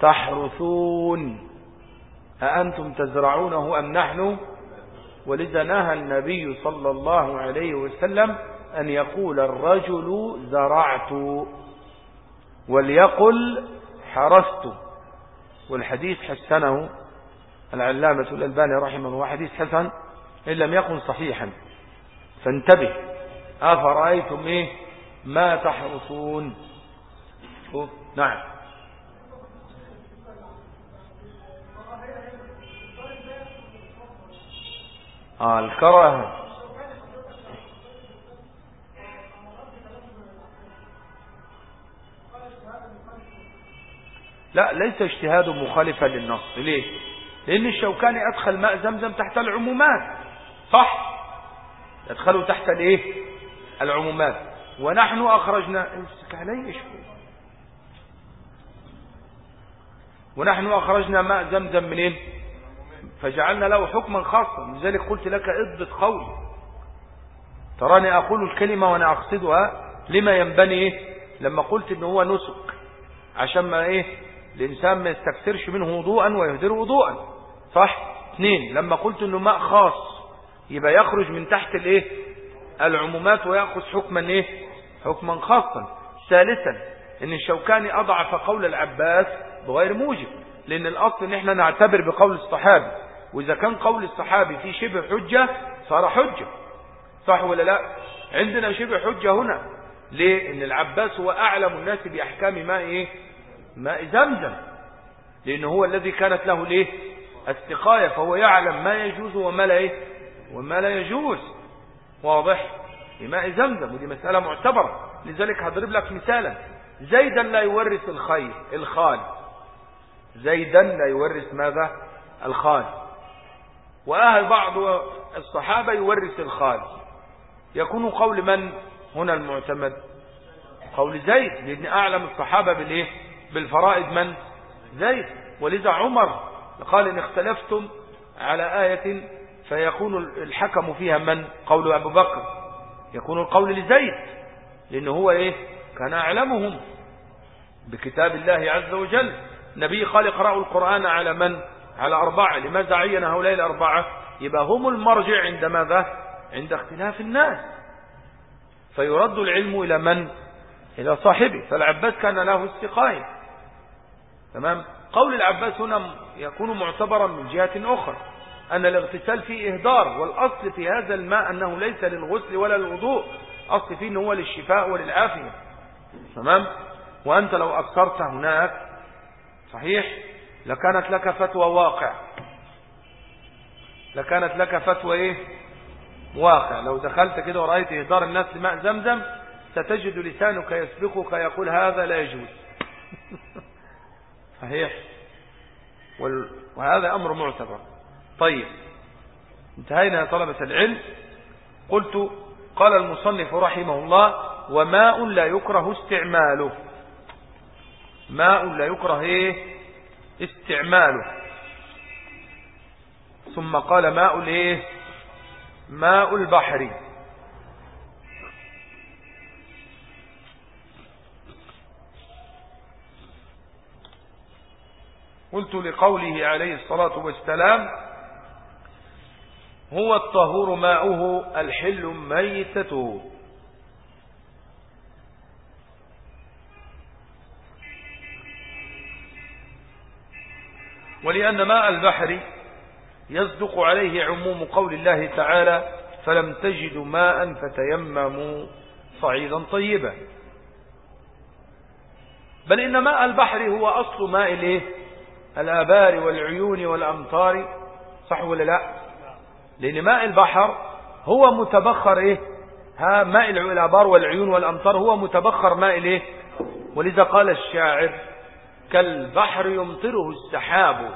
تحرثون؟ أأنتم تزرعونه أم نحن؟ ولذا نهى النبي صلى الله عليه وسلم أن يقول الرجل زرعت وليقل حرست والحديث حسنه. العلامة الألباني رحمه الله حديث حسن إن لم يكن صحيحا. فانتبه. أفرأيتم إيه؟ ما تحرصون نعم. آه الكراهة لا ليس اجتهاد مخالفا للنص. ليه؟ لأن الشوكاني أدخل ماء زمزم تحت العمومات. صح؟ يدخلوا تحت الإيه؟ العمومات. ونحن أخرجنا علي ونحن أخرجنا ماء زمزم منين؟ فجعلنا له حكما خاصا. لذلك قلت لك اضبط قولي. تراني أقول الكلمة وأنا أقصدها لما ينبني إيه؟ لما قلت إن هو نسك. عشان ما إيه؟ الإنسان ما يستكثرش منه وضوءا ويهدر وضوءا. صح؟ اثنين. لما قلت إنه ماء خاص يبقى يخرج من تحت الإيه؟ العمومات ويأخذ حكما إيه؟ حكما خاصا. ثالثا إن الشوكاني أضعف قول العباس بغير موجب. لأن الأصل إن إحنا نعتبر بقول الصحابي. وإذا كان قول الصحابي فيه شبه حجة صار حجة. صح ولا لا؟ عندنا شبه حجة هنا. ليه؟ إن العباس هو أعلم الناس بأحكام ماء إيه؟ ماء زمزم. لأنه هو الذي كانت له ليه؟ السقاية فهو يعلم ما يجوز وما لا إيه؟ وما لا يجوز. واضح؟ لماء زمزم ودي مسألة معتبرة. لذلك هضرب لك مثالا. زيدا لا يورث الخير الخال. زيدا لا يورث ماذا؟ الخال. وأهل بعض الصحابة يورث الخال. يكون قول من هنا المعتمد؟ قول زيد لأن أعلم الصحابة بالإيه؟ بالفرائض من؟ زيد. ولذا عمر قال إن اختلفتم على آية فيكون الحكم فيها من؟ قول أبو بكر. يكون القول لزيد لأنه هو إيه؟ كان أعلمهم. بكتاب الله عز وجل نبي قال اقرأوا القرآن على من؟ على أربعة؟ لماذا عين هؤلاء الأربعة؟ يبقى هم المرجع عند ماذا؟ عند اختلاف الناس. فيرد العلم إلى من؟ إلى صاحبه. فالعباس كان له استقاية. تمام؟ قول العباس هنا يكون معتبرا من جهة أخرى أن الاغتسال فيه إهدار والأصل في هذا الماء أنه ليس للغسل ولا للوضوء. أصل فيه أنه هو للشفاء وللعافية. تمام؟ وأنت لو أكثرت هناك صحيح؟ لكانت لك فتوى واقع. لكانت لك فتوى إيه؟ واقع. لو دخلت كده ورأيت إهدار الناس لماء زمزم ستجد لسانك يسبقك يقول هذا لا يجوز. صحيح؟ وهذا أمر معتبر. طيب. انتهينا يا طلبة العلم. قلت قال المصنف رحمه الله وماء لا يكره استعماله. ماء لا يكره إيه؟ استعماله. ثم قال ماء الايه؟ ماء البحر. قلت لقوله عليه الصلاة والسلام هو الطهور ماؤه الحل ميتته. ولأن ماء البحر يصدق عليه عموم قول الله تعالى فلم تجدوا ماء فتيمموا صعيدا طيبا. بل إن ماء البحر هو أصل ماء الإيه؟ الآبار والعيون والأمطار. صح ولا لا؟ لأن ماء البحر هو متبخر إيه؟ ها ماء الآبار والعيون والأمطار هو متبخر ماء الإيه؟ ولذا قال الشاعر كالبحر يمطره السحاب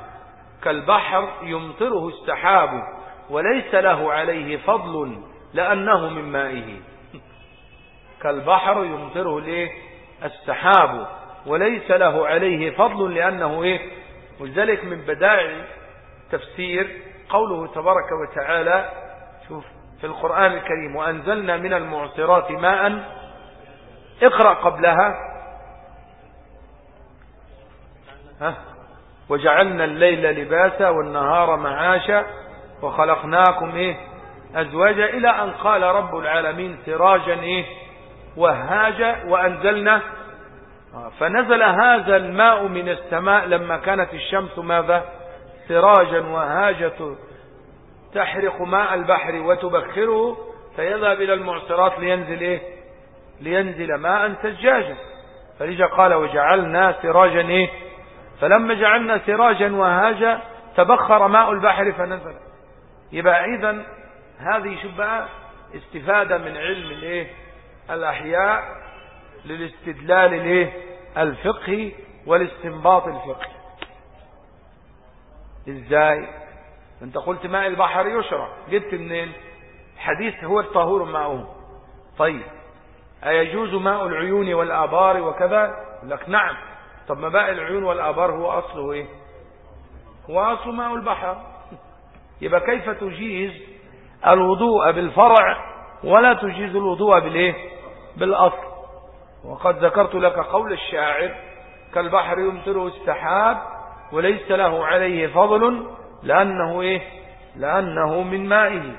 كالبحر يمطره السحاب وليس له عليه فضل لأنه من مائه. كالبحر يمطره الإيه؟ السحاب وليس له عليه فضل لأنه إيه؟ ولذلك من بدائع تفسير قوله تبارك وتعالى شوف في القرآن الكريم وأنزلنا من المعصرات ماء اقرأ قبلها ها؟ وجعلنا الليل لباسا والنهار معاشا وخلقناكم إيه؟ أزواجا إلى أن قال رب العالمين سراجا إيه؟ وهاجا وأنزلنا. آه، فنزل هذا الماء من السماء لما كانت الشمس ماذا؟ سراجا وهاجة. تحرق ماء البحر وتبخره فيذهب إلى المعصرات لينزل إيه؟ لينزل ماء سجاجا. فلذا قال وجعلنا سراجا إيه؟ فلما جعلنا سراجا وهاجا تبخر ماء البحر فنزل. يبقى اذا هذه بقى؟ استفادة من علم الإيه؟ الأحياء للاستدلال الإيه؟ الفقهي والاستنباط الفقهي. إزاي؟ أنت قلت ماء البحر يشرب جبت منين؟ حديث هو الطهور ماؤه. طيب أيجوز ماء العيون والآبار وكذا؟ لك نعم. طب ما باقي العيون والآبار هو أصله إيه؟ هو أصل ماء البحر. يبقى كيف تجيز الوضوء بالفرع ولا تجيز الوضوء بالإيه؟ بالأصل؟ وقد ذكرت لك قول الشاعر كالبحر يمطره السحاب وليس له عليه فضل لأنه إيه؟ لأنه من مائه.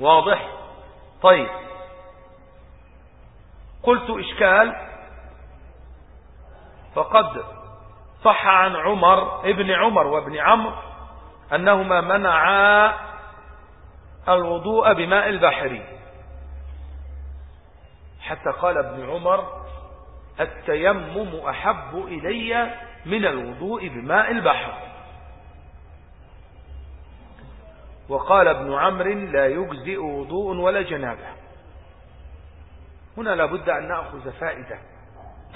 واضح؟ طيب. قلت إشكال فقد صح عن عمر ابن عمر وابن عمرو أنهما منعا الوضوء بماء البحر. حتى قال ابن عمر التيمم أحب إلي من الوضوء بماء البحر. وقال ابن عمرو لا يجزئ وضوء ولا جنابة. هنا لابد أن نأخذ فائدة.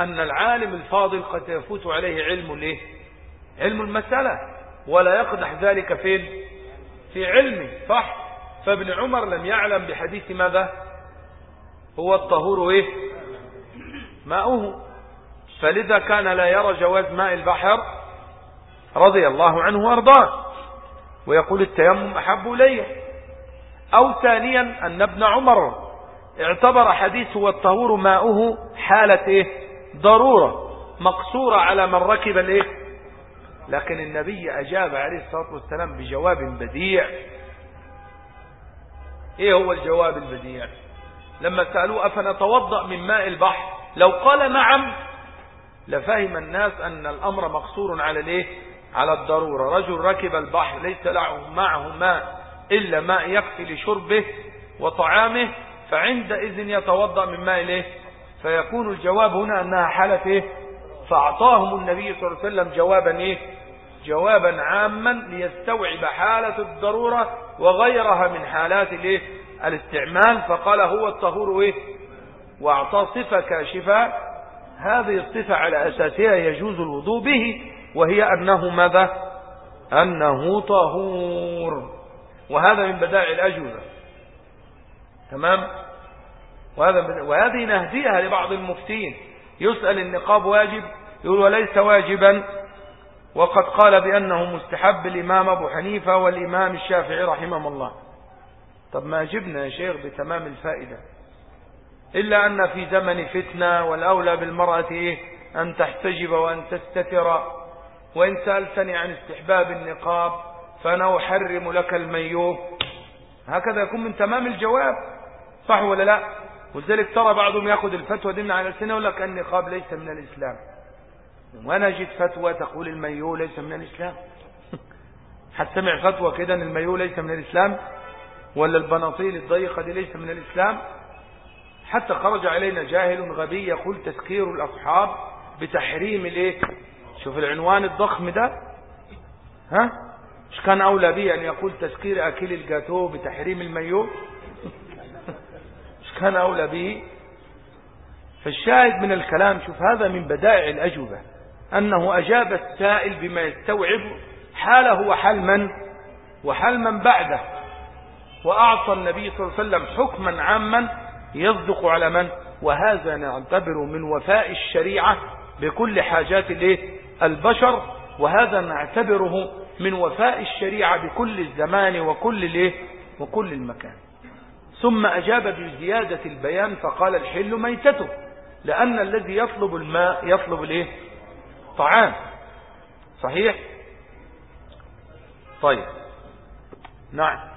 أن العالم الفاضل قد يفوت عليه علم الايه علم المسألة. ولا يقدح ذلك فين؟ في علمه صح؟ فابن عمر لم يعلم بحديث ماذا؟ هو الطهور إيه؟ ماؤه. فلذا كان لا يرى جواز ماء البحر رضي الله عنه وأرضاه. ويقول التيمم أحب إلي. أو ثانيا أن ابن عمر اعتبر حديث هو الطهور ماؤه حالة إيه؟ ضرورة مقصورة على من ركب الإيه؟ لكن النبي أجاب عليه الصلاة والسلام بجواب بديع. إيه هو الجواب البديع؟ لما سألوه أفنتوضأ من ماء البحر؟ لو قال نعم لفهم الناس أن الأمر مقصور على الإيه؟ على الضرورة. رجل ركب البحر ليس معه ماء إلا ماء يكفي لشربه وطعامه فعندئذ يتوضأ من ماء الإيه؟ فيكون الجواب هنا أنها حالة إيه؟ فأعطاهم النبي صلى الله عليه وسلم جوابا إيه؟ جوابا عاما ليستوعب حالة الضرورة وغيرها من حالات الإيه؟ الاستعمال. فقال هو الطهور إيه؟ وأعطى صفة كاشفة. هذه الصفة على أساسها يجوز الوضوء به وهي أنه ماذا؟ أنه طهور. وهذا من بدائع الأجوبة. تمام؟ وهذا وهذه نهديها لبعض المفتين. يسأل النقاب واجب يقول وليس واجبا. وقد قال بأنه مستحب الإمام أبو حنيفة والإمام الشافعي رحمه الله. طب ما أجبنا يا شيخ بتمام الفائدة. إلا أن في زمن فتنة والأولى بالمرأة إيه؟ أن تحتجب وأن تستتر. وإن سألتني عن استحباب النقاب فأنا أحرم لك المايوه هكذا يكون من تمام الجواب. صح ولا لا؟ ولذلك ترى بعضهم يأخذ الفتوى دي على السنة يقول لك النقاب ليس من الإسلام. وأنا جيت فتوى تقول المايوه ليس من الإسلام. هتسمع فتوى كده إن المايوه ليس من الإسلام؟ ولا البناطيل الضيقة دي ليس من الإسلام؟ حتى خرج علينا جاهل غبي يقول تذكير الأصحاب بتحريم الإيه؟ شوف العنوان الضخم ده. ها؟ مش كان أولى به أن يقول تذكير أكل الجاتوه بتحريم المايوه؟ كان أولى به. فالشاهد من الكلام شوف هذا من بدائع الأجوبة أنه أجاب السائل بما يستوعب حاله وحال من وحال من بعده وأعطى النبي صلى الله عليه وسلم حكما عاما يصدق على من وهذا نعتبر من وفاء الشريعة بكل حاجات البشر وهذا نعتبره من وفاء الشريعة بكل الزمان وكل وكل المكان. ثم أجاب بزيادة البيان فقال الحل ميتته لأن الذي يطلب الماء يطلب الإيه؟ طعام. صحيح؟ طيب. نعم.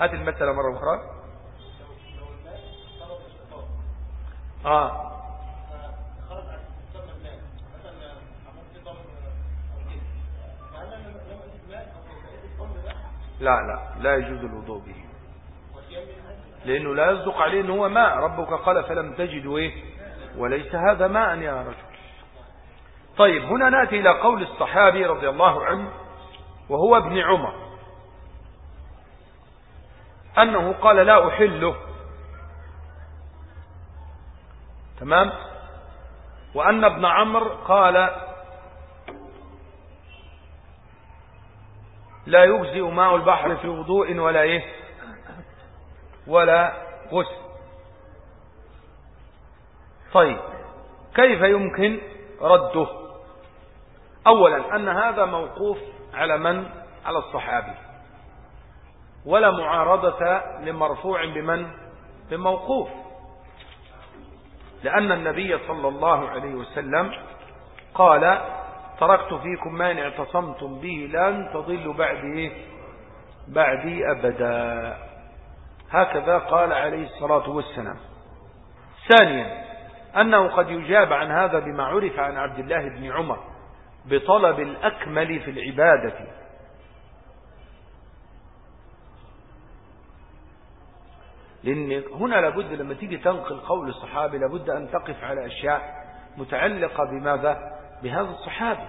هات المسألة مرة أخرى. آه. لا لا لا يجوز الوضوء به. لأنه لا يصدق عليه أنه هو ماء. ربك قال فلم تجدوا إيه؟ وليس هذا ماء يا رجل. طيب هنا نأتي إلى قول الصحابي رضي الله عنه وهو ابن عمر. أنه قال لا أحله. تمام؟ وأن ابن عمرو قال لا يجزئ ماء البحر في وضوء ولا إيه؟ ولا غسل. طيب كيف يمكن رده؟ أولا أن هذا موقوف على من؟ على الصحابي. ولا معارضة لمرفوع بمن؟ بموقوف. لأن النبي صلى الله عليه وسلم قال تركت فيكم ما إن اعتصمتم به لن تضلوا بعدي بعدي أبدا. هكذا قال عليه الصلاة والسلام. ثانيا أنه قد يجاب عن هذا بما عرف عن عبد الله بن عمر بطلب الأكمل في العبادة. لأن هنا لابد لما تيجي تنقل قول الصحابي لابد أن تقف على أشياء متعلقة بماذا؟ بهذا الصحابي.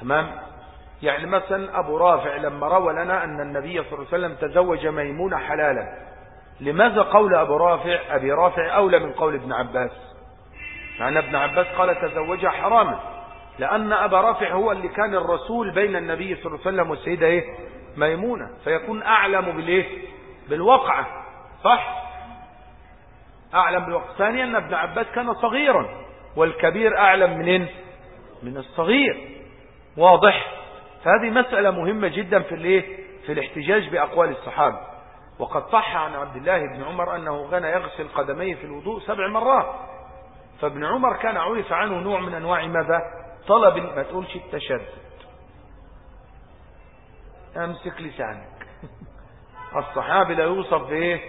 تمام؟ يعني مثلا أبو رافع لما روى لنا أن النبي صلى الله عليه وسلم تزوج ميمونة حلالا. لماذا قول أبو رافع أبي رافع أولى من قول ابن عباس؟ معنى ابن عباس قال تزوجها حراما. لأن أبا رافع هو اللي كان الرسول بين النبي صلى الله عليه وسلم والسيدة إيه؟ ميمونة. فيكون أعلم بالإيه؟ بالوقعة. صح؟ أعلم بالوقعة. ثانيا أن ابن عباس كان صغيرا والكبير أعلم منين؟ من الصغير. واضح؟ فهذه مسألة مهمة جدا في الإيه؟ في الاحتجاج بأقوال الصحابة. وقد صح عن عبد الله بن عمر أنه كان يغسل قدميه في الوضوء سبع مرات. فابن عمر كان عرف عنه نوع من أنواع ماذا؟ طلب ما تقولش التشدد. أمسك لسانك. الصحابي لا يوصف بإيه؟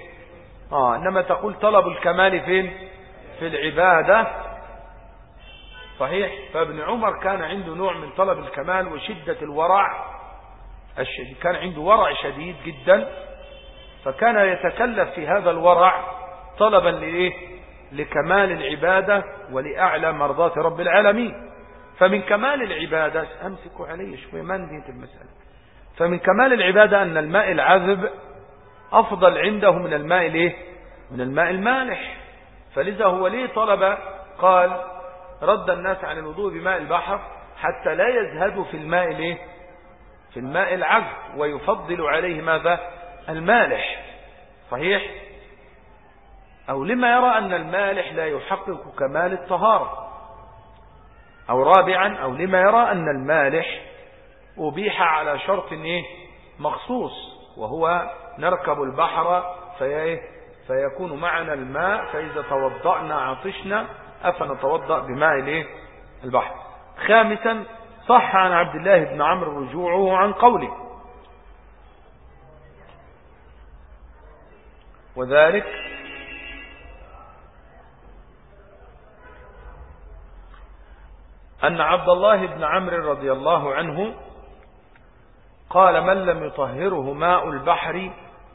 آه إنما تقول طلب الكمال فين؟ في العبادة. صحيح؟ فابن عمر كان عنده نوع من طلب الكمال وشدة الورع كان عنده ورع شديد جدا فكان يتكلف في هذا الورع طلبا لإيه؟ لكمال العبادة ولأعلى مرضات رب العالمين. فمن كمال العبادة أمسكوا علي شوي ما نهيت المسألة. فمن كمال العبادة أن الماء العذب أفضل عنده من الماء الإيه؟ من الماء المالح. فلذا هو ليه طلب؟ قال رد الناس عن الوضوء بماء البحر حتى لا يزهدوا في الماء الايه؟ في الماء العذب ويفضل عليه ماذا؟ المالح. صحيح؟ أو لما يرى أن المالح لا يحقق كمال الطهارة. أو رابعا أو لما يرى أن المالح أبيح على شرط إيه؟ مخصوص وهو نركب البحر في فيكون معنا الماء فإذا توضأنا عطشنا أفنتوضأ بماء الإيه؟ البحر. خامسا صح عن عبد الله بن عمرو رجوعه عن قوله. وذلك أن عبد الله بن عمرو رضي الله عنه قال من لم يطهره ماء البحر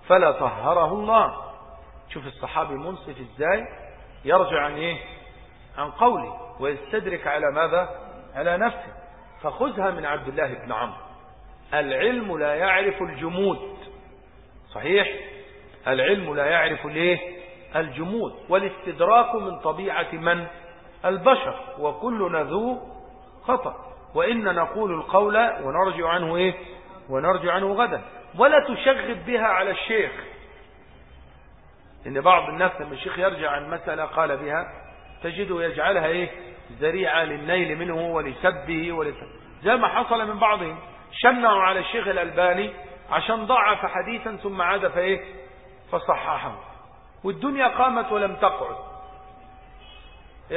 فلا طهره الله. شوف الصحابي منصف إزاي يرجع عن إيه؟ عن قوله ويستدرك على ماذا؟ على نفسه. فخذها من عبد الله بن عمرو. العلم لا يعرف الجمود. صحيح؟ العلم لا يعرف الايه الجمود. والاستدراك من طبيعة من؟ البشر. وكلنا ذو خطأ. وإن نقول القول ونرجع عنه إيه؟ ونرجع عنه غدا. ولا تشغب بها على الشيخ. إن بعض الناس لما الشيخ يرجع عن مسألة قال بها تجده يجعلها إيه؟ ذريعة للنيل منه ولسبه ولسبه زي ما حصل من بعضهم. شنعوا على الشيخ الألباني عشان ضعف حديثا ثم عاد فإيه؟ فصححه. والدنيا قامت ولم تقعد.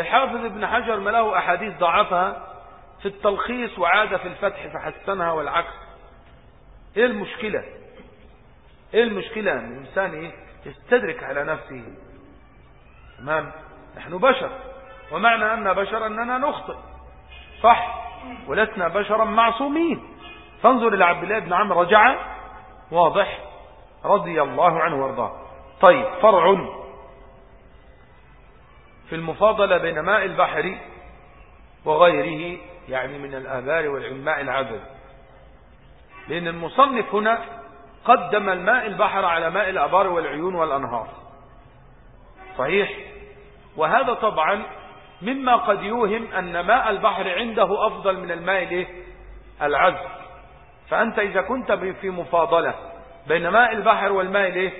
حافظ ابن حجر ما له أحاديث ضعفها؟ في التلخيص وعاد في الفتح فحسنها والعكس. إيه المشكلة؟ إيه المشكلة إن الإنسان إيه؟ يستدرك على نفسه. تمام؟ نحن بشر ومعنى أن بشر أننا نخطئ. صح؟ ولسنا بشرا معصومين. فانظر إلى عبد الله بن عمرو رجع واضح رضي الله عنه وأرضاه. طيب فرع في المفاضلة بين ماء البحر وغيره يعني من الآبار والعماء العذب لأن المصنف هنا قدم الماء البحر على ماء الأبار والعيون والأنهار. صحيح؟ وهذا طبعا مما قد يوهم أن ماء البحر عنده أفضل من الماء العذب. فأنت إذا كنت في مفاضلة بين ماء البحر والماء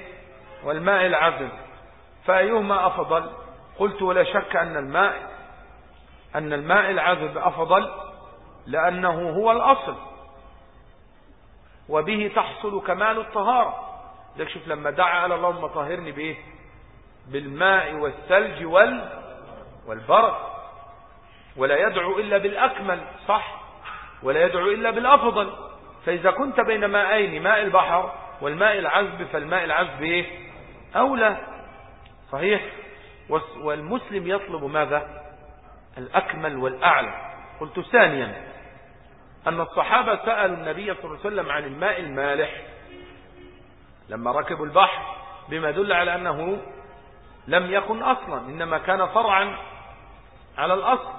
والماء العذب فأيهما أفضل؟ قلت ولا شك أن الماء أن الماء العذب أفضل لأنه هو الأصل. وبه تحصل كمال الطهارة. لك شوف لما دعا على اللهم طهرني بإيه؟ بالماء والثلج وال والبرد. ولا يدعو إلا بالأكمل صح؟ ولا يدعو إلا بالأفضل. فإذا كنت بين ماءين ماء البحر والماء العذب فالماء العذب إيه؟ أولى. صحيح؟ والمسلم يطلب ماذا؟ الأكمل والأعلى. قلت ثانيا أن الصحابة سألوا النبي صلى الله عليه وسلم عن الماء المالح. لما ركبوا البحر بما دل على أنه لم يكن أصلا إنما كان فرعا على الأصل.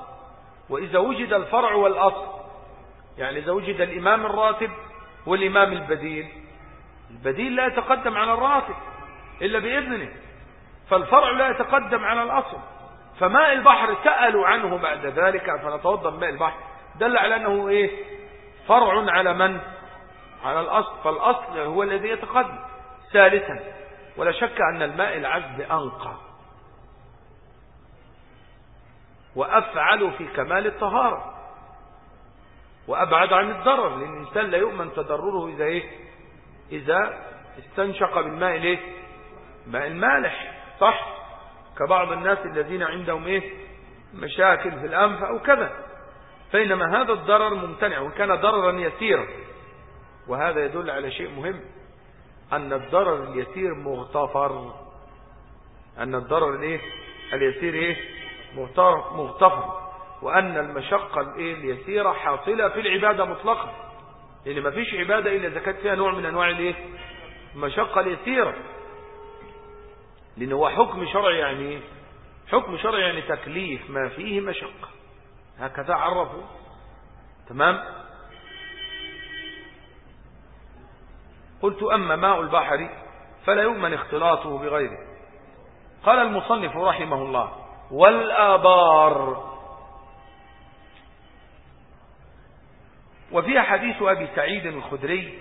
وإذا وجد الفرع والأصل يعني إذا وجد الإمام الراتب والإمام البديل. البديل لا يتقدم على الراتب إلا بإذنه فالفرع لا يتقدم على الأصل. فماء البحر سألوا عنه بعد ذلك فنتوضأ ماء البحر. دل على أنه إيه؟ فرع على من؟ على الأصل. فالأصل هو الذي يتقدم. ثالثا ولا شك أن الماء العذب أنقى. وأفعل في كمال الطهارة. وأبعد عن الضرر لأن الإنسان لا يؤمن تضرره إذا إيه؟ إذا استنشق بالماء ليه؟ ماء المالح. صح؟ كبعض الناس الذين عندهم إيه؟ مشاكل في الأنف أو كذا. فإنما هذا الضرر ممتنع وكان ضررا يسيرا. وهذا يدل على شيء مهم. أن الضرر اليسير مغتفر. أن الضرر الإيه اليسير إيه مغتفر وأن المشقة الإيه؟ اليسيرة حاصلة في العبادة مطلقا. لأن ما فيش عبادة إلا إذا كانت فيها نوع من أنواع الإيه؟ المشقة اليسيرة. لأن هو حكم شرعي يعني حكم شرعي يعني تكليف ما فيه مشقة. هكذا عرفوا. تمام؟ قلت أما ماء البحر فلا يؤمن اختلاطه بغيره. قال المصنف رحمه الله والآبار. وفي حديث أبي سعيد الخدري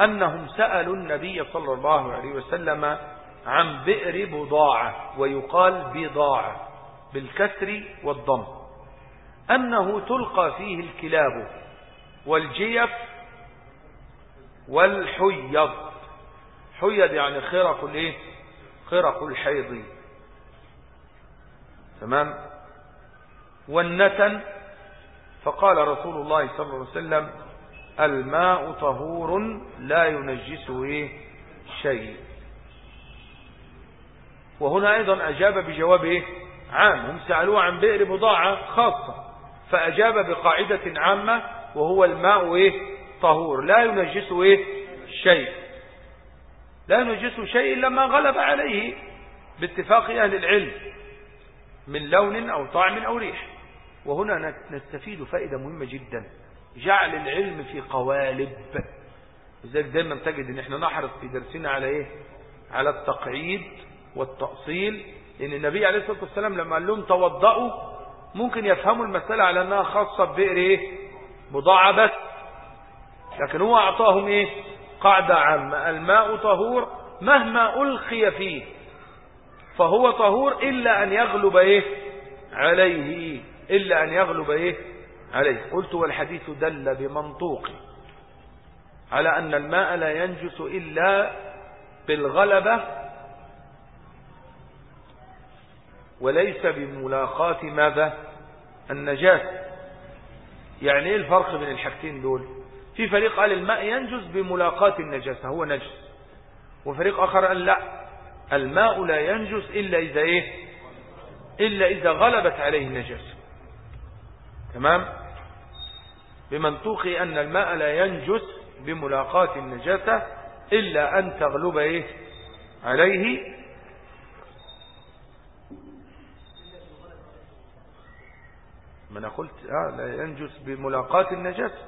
أنهم سألوا النبي صلى الله عليه وسلم عن بئر بضاعة ويقال بضاعة بالكسر والضم أنه تلقى فيه الكلاب والجيف والحيض. حيض يعني خرق الايه خرق الحيض تمام؟ والنتن فقال رسول الله صلى الله عليه وسلم الماء طهور لا ينجسه إيه؟ شيء. وهنا أيضا أجاب بجواب إيه؟ عام. هم سألوه عن بئر بضاعة خاصة فأجاب بقاعدة عامة وهو الماء إيه؟ طهور لا ينجسه إيه؟ شيء. لا ينجسه شيء إلا ما غلب عليه باتفاق أهل العلم من لون أو طعم أو ريح. وهنا نستفيد فائدة مهمة جدا. جعل العلم في قوالب. لذلك دايما تجد إن إحنا نحرص في درسنا على إيه؟ على التقعيد والتأصيل. لأن النبي عليه الصلاة والسلام لما قال لهم توضأوا ممكن يفهموا المسألة على أنها خاصة ببئر إيه بضاعة بس لكن هو أعطاهم إيه؟ قاعدة عامة. الماء طهور مهما ألقي فيه فهو طهور إلا أن يغلب إيه؟ عليه إلا أن يغلب إيه؟ عليه. قلت والحديث دل بمنطوق على أن الماء لا ينجس إلا بالغلبة وليس بملاقاة ماذا؟ النجاة. يعني إيه الفرق بين الحاجتين دول؟ في فريق قال الماء ينجس بملاقاة النجاسة هو نجس. وفريق آخر قال لا الماء لا ينجس إلا إذا إيه؟ إلا إذا غلبت عليه النجاسة. تمام؟ بمنطوق أن الماء لا ينجس بملاقاة النجاسة إلا أن تغلب إيه؟ عليه. ما أنا قلت آه لا ينجس بملاقاة النجاسة.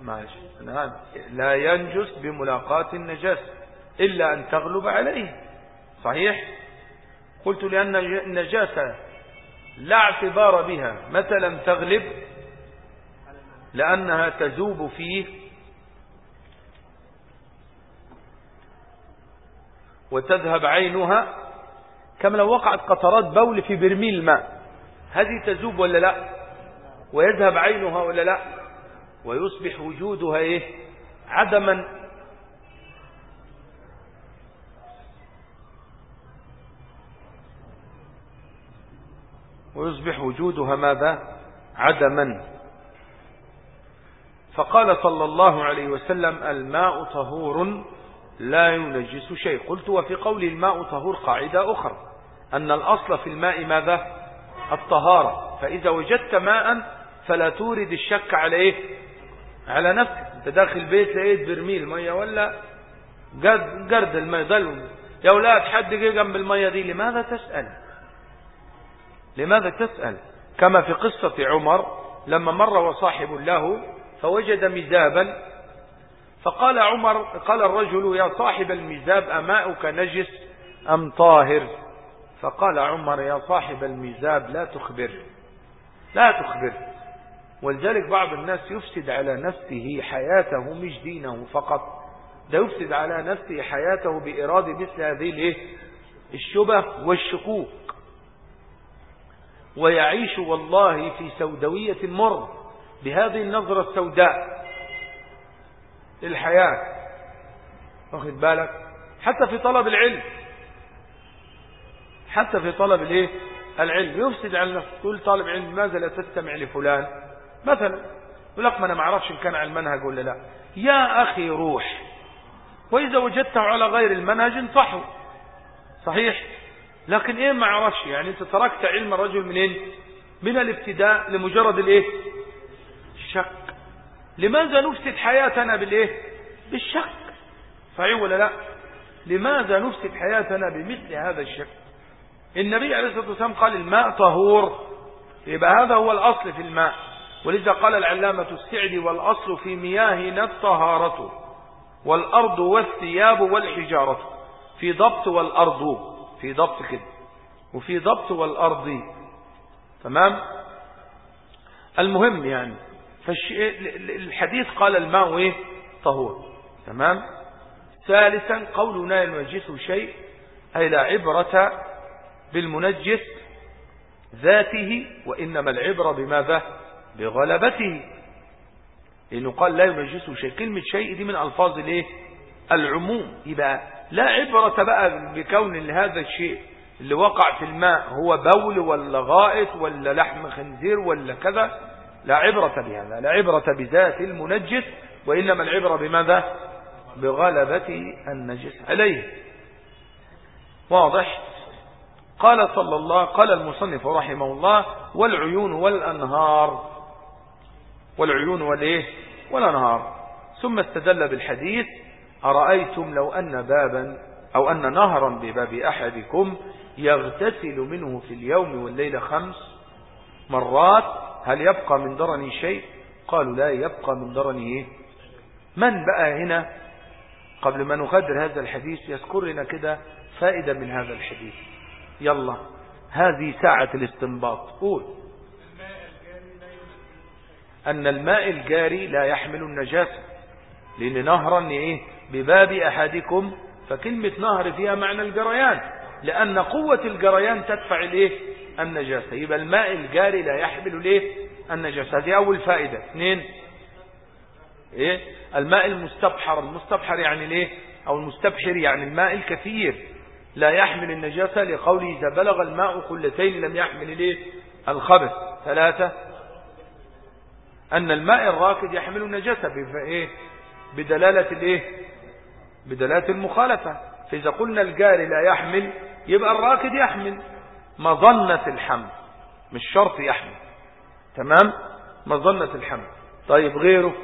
ماشي نعم لا ينجس بملاقاة النجاسة إلا أن تغلب عليه. صحيح؟ قلت لأن النجاسة لا اعتبار بها. متى لم تغلب؟ لأنها تذوب فيه وتذهب عينها كما لو وقعت قطرات بول في برميل ماء هذه تذوب ولا لا؟ ويذهب عينها ولا لا؟ ويصبح وجودها إيه؟ عدما. ويصبح وجودها ماذا؟ عدما. فقال صلى الله عليه وسلم الماء طهور لا ينجس شيء. قلت وفي قول الماء طهور قاعدة أخرى أن الأصل في الماء ماذا؟ الطهارة. فإذا وجدت ماء فلا تورد الشك على إيه على نفسك. انت داخل بيت لقيت برميل مية ولا جرد المية. دلو يا أولاد حد جه جنب المية دي لماذا تسأل؟ لماذا تسأل؟ كما في قصة عمر لما مر وصاحب له فوجد مزابا فقال عمر قال الرجل يا صاحب المزاب أماؤك نجس أم طاهر؟ فقال عمر يا صاحب المزاب لا تخبر لا تخبر. ولذلك بعض الناس يفسد على نفسه حياته مش دينه فقط. ده يفسد على نفسه حياته بإرادة مثل هذه الشبه والشكوك. ويعيش والله في سوداوية مر بهذه النظرة السوداء للحياة. واخد بالك؟ حتى في طلب العلم. حتى في طلب الايه؟ العلم. يفسد على نفسه تقول طالب علم لماذا لا تستمع لفلان؟ مثلا يقول لك ما أنا ما أعرفش إن كان على المنهج ولا لا. يا أخي روح. وإذا وجدته على غير المنهج انصحه. صحيح؟ لكن إيه ما أعرفش يعني أنت تركت علم الرجل منين؟ من الابتداء لمجرد الإيه؟ الشك لماذا نفسد حياتنا بالإيه؟ بالشك. صحيح ولا لا؟ لماذا نفسد حياتنا بمثل هذا الشك؟ النبي عليه الصلاة والسلام قال الماء طهور. يبقى هذا هو الأصل في الماء. ولذا قال العلامة السعدي والأصل في مياهنا الطهارة والأرض والثياب والحجارة. في ضبط والأرض في ضبط كده. وفي ضبط والأرض. تمام؟ المهم يعني فالحديث قال الماء إيه؟ طهور. تمام؟ ثالثا قولنا ينجسه شيء أي لا عبرة بالمنجس ذاته وإنما العبرة بماذا؟ بغلبته. لأنه قال لا ينجسه شيء. كلمة شيء دي من ألفاظ الايه؟ العموم. يبقى لا عبرة بقى بكون هذا الشيء اللي وقع في الماء. هو بول ولا غائط ولا لحم خنزير ولا كذا؟ لا عبرة بهذا. لا عبرة بذات المنجس. وإنما العبرة بماذا؟ بغلبة النجس عليه. واضح؟ قال صلى الله قال المصنف رحمه الله والعيون والأنهار. والعيون والإيه؟ والأنهار ثم استدل بالحديث أرأيتم لو أن بابا أو أن نهرا بباب أحدكم يغتسل منه في اليوم والليلة خمس مرات هل يبقى من درني شيء؟ قالوا لا يبقى من درني إيه؟ من بقى هنا؟ قبل ما نغادر هذا الحديث يذكر لنا كده فائدة من هذا الحديث. يلا هذه ساعة الاستنباط. قول. أن الماء الجاري لا يحمل النجاسة لأن نهرا إيه؟ بباب أحدكم فكلمة نهر فيها معنى الجريان لأن قوة الجريان تدفع الإيه النجاسة يبقى الماء الجاري لا يحمل الإيه النجاسة هذه أول فائدة. اثنين إيه؟ الماء المستبحر. المستبحر يعني الإيه أو المستبحر يعني الماء الكثير. لا يحمل النجاسة لقوله إذا بلغ الماء قلتين لم يحمل الإيه الخبث. ثلاثة أن الماء الراكد يحمل النجاسة بإيه بدلالة الإيه؟ بدلالة المخالفة. فإذا قلنا الجاري لا يحمل يبقى الراكد يحمل. مظنة الحمل مش شرط يحمل. تمام؟ مظنة الحمل. طيب غيره؟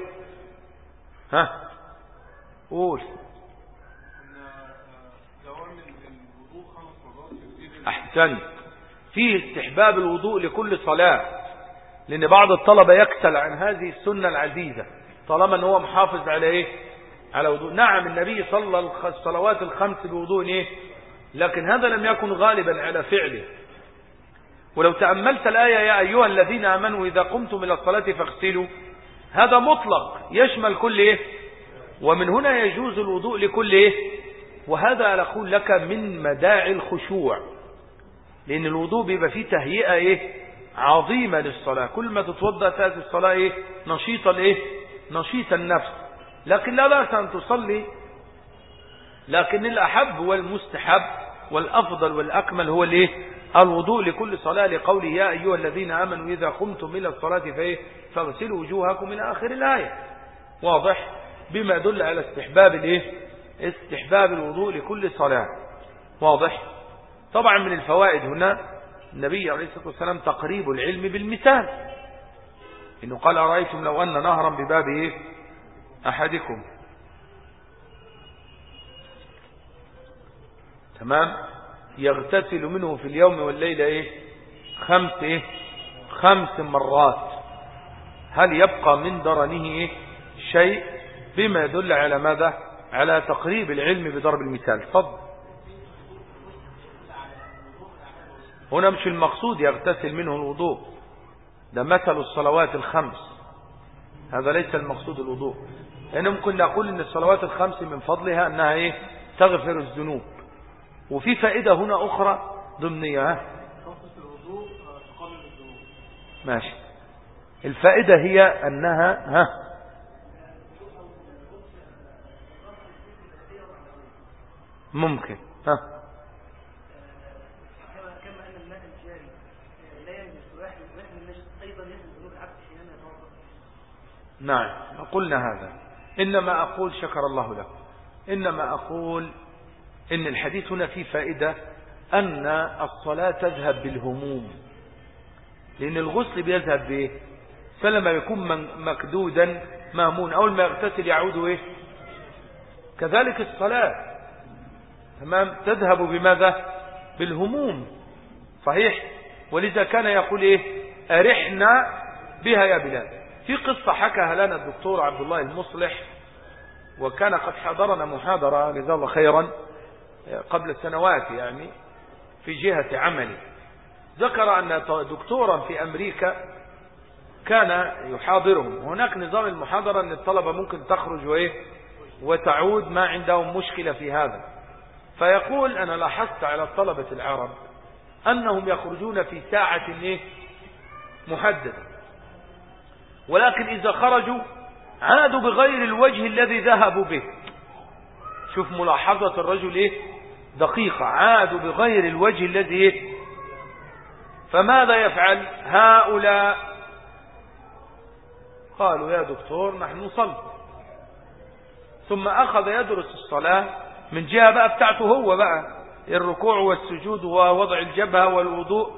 ها؟ قول. أحسن فيه استحباب الوضوء لكل صلاة. لأن بعض الطلبة يكسل عن هذه السنة العزيزة طالما أنه محافظ على إيه؟ على وضوء. نعم النبي صلى الصلوات الخمس بوضوء إيه؟ لكن هذا لم يكن غالبا على فعله. ولو تأملت الآية يا أيها الذين آمنوا إذا قمتم إلى الصلاة فاغسلوا. هذا مطلق يشمل كل إيه؟ ومن هنا يجوز الوضوء لكل إيه؟ وهذا أقول لك من مداعي الخشوع. لأن الوضوء بيبقى فيه تهيئة إيه؟ عظيمة للصلاة. كل ما تتوضأ تأتي الصلاة إيه؟ نشيطة الإيه؟ نشيط النفس. لكن لا بأس أن تصلي. لكن الأحب والمستحب والأفضل والأكمل هو الإيه؟ الوضوء لكل صلاة لقوله يا أيها الذين آمنوا إذا قمتم إلى الصلاة فإيه؟ فاغسلوا وجوهكم إلى آخر الآية. واضح؟ بما يدل على استحباب الإيه؟ استحباب الوضوء لكل صلاة. واضح؟ طبعا من الفوائد هنا النبي عليه الصلاة والسلام تقريب العلم بالمثال. إنه قال أرأيتم لو أن نهرا بباب إيه؟ أحدكم. تمام؟ يغتسل منه في اليوم والليلة إيه؟ خمس إيه؟ خمس مرات. هل يبقى من درنه إيه؟ شيء؟ بما يدل على ماذا؟ على تقريب العلم بضرب المثال. فضل هنا مش المقصود يغتسل منه الوضوء ده مثل الصلوات الخمس. هذا ليس المقصود الوضوء. لأن ممكن نقول أن الصلوات الخمس من فضلها أنها إيه؟ تغفر الذنوب. وفي فائدة هنا أخرى ضمنية ماشي. الفائدة هي أنها ها؟ ممكن ها؟ نعم قلنا هذا. إنما أقول شكر الله له إنما أقول إن الحديث هنا فيه فائدة أن الصلاة تذهب بالهموم. لأن الغسل بيذهب بإيه؟ فلما يكون مكدودا مامون. أول ما يغتسل يعود إيه؟ كذلك الصلاة. تمام؟ تذهب بماذا؟ بالهموم. صحيح؟ ولذا كان يقول إيه؟ أرحنا بها يا بلاد في قصة حكاها لنا الدكتور عبد الله المصلح وكان قد حضرنا محاضرة جزاه الله خيرا قبل سنوات يعني في جهة عملي. ذكر أن دكتورا في أمريكا كان يحاضرهم. هناك نظام المحاضرة أن الطلبة ممكن تخرج وإيه وتعود ما عندهم مشكلة في هذا. فيقول أنا لاحظت على الطلبة العرب أنهم يخرجون في ساعة إيه محددة. ولكن إذا خرجوا عادوا بغير الوجه الذي ذهبوا به. شوف ملاحظة الرجل إيه؟ دقيقة. عادوا بغير الوجه الذي إيه؟ فماذا يفعل؟ هؤلاء قالوا يا دكتور نحن نصلي. ثم أخذ يدرس الصلاة. من جهة بقى بتاعته هو بقى. الركوع والسجود ووضع الجبهة والوضوء.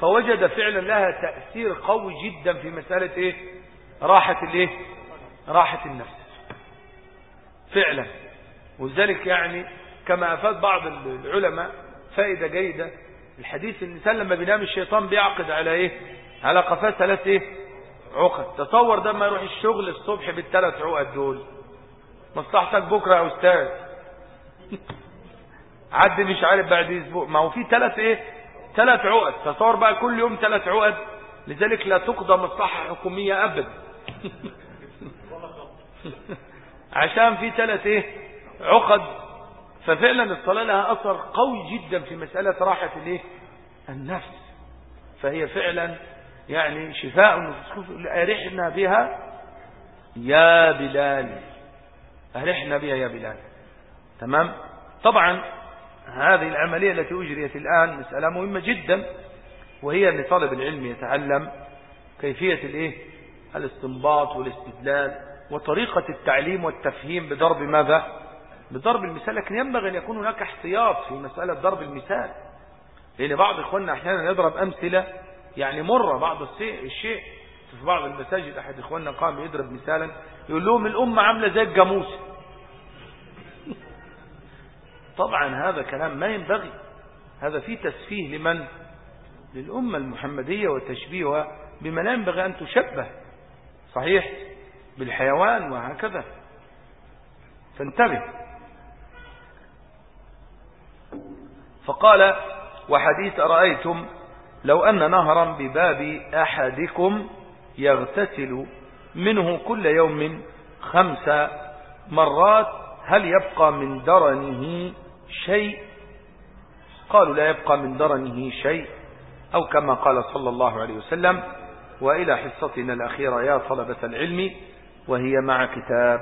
فوجد فعلا لها تأثير قوي جدا في مسألة إيه؟ راحة الايه؟ راحة النفس. فعلا. ولذلك يعني كما أفاد بعض العلماء فائدة جيدة. الحديث الإنسان لما بينام الشيطان بيعقد على إيه؟ على قفاه ثلاث إيه؟ عقد. تصور ده ما يروح الشغل الصبح بالثلاث عقد دول. مصلحتك بكرة يا أستاذ. عد مش عارف بعد أسبوع. ما هو في ثلاث إيه؟ ثلاث عقد. تصور بقى كل يوم ثلاث عقد. لذلك لا تقضى مصلحة حكومية أبدا. عشان في ثلاث إيه؟ عقد. ففعلا الصلاة لها أثر قوي جدا في مسألة راحة الإيه؟ النفس. فهي فعلا يعني شفاء أرحنا بها يا بلال. أرحنا بها يا بلال. تمام؟ طبعا هذه العملية التي أجريت الآن مسألة مهمة جدا وهي أن طالب العلم يتعلم كيفية الإيه؟ الاستنباط والاستدلال وطريقة التعليم والتفهيم بضرب ماذا؟ بضرب المثال لكن ينبغي أن يكون هناك احتياط في مسألة ضرب المثال لأن بعض إخواننا أحيانا يضرب أمثلة يعني مرة بعض الشيء, في بعض المساجد أحد إخواننا قام يضرب مثالا يقول لهم الأمة عاملة زي الجاموس. طبعا هذا كلام ما ينبغي. هذا فيه تسفيه لمن؟ للأمة المحمدية وتشبيهها بما لا ينبغي أن تشبه. صحيح بالحيوان وهكذا. فانتبه. فقال وحديث أرأيتم لو أن نهرا بباب أحدكم يغتسل منه كل يوم خمس مرات هل يبقى من درنه شيء؟ قالوا لا يبقى من درنه شيء أو كما قال صلى الله عليه وسلم وإلى حصتنا الأخيرة يا طلبة العلم وهي مع كتاب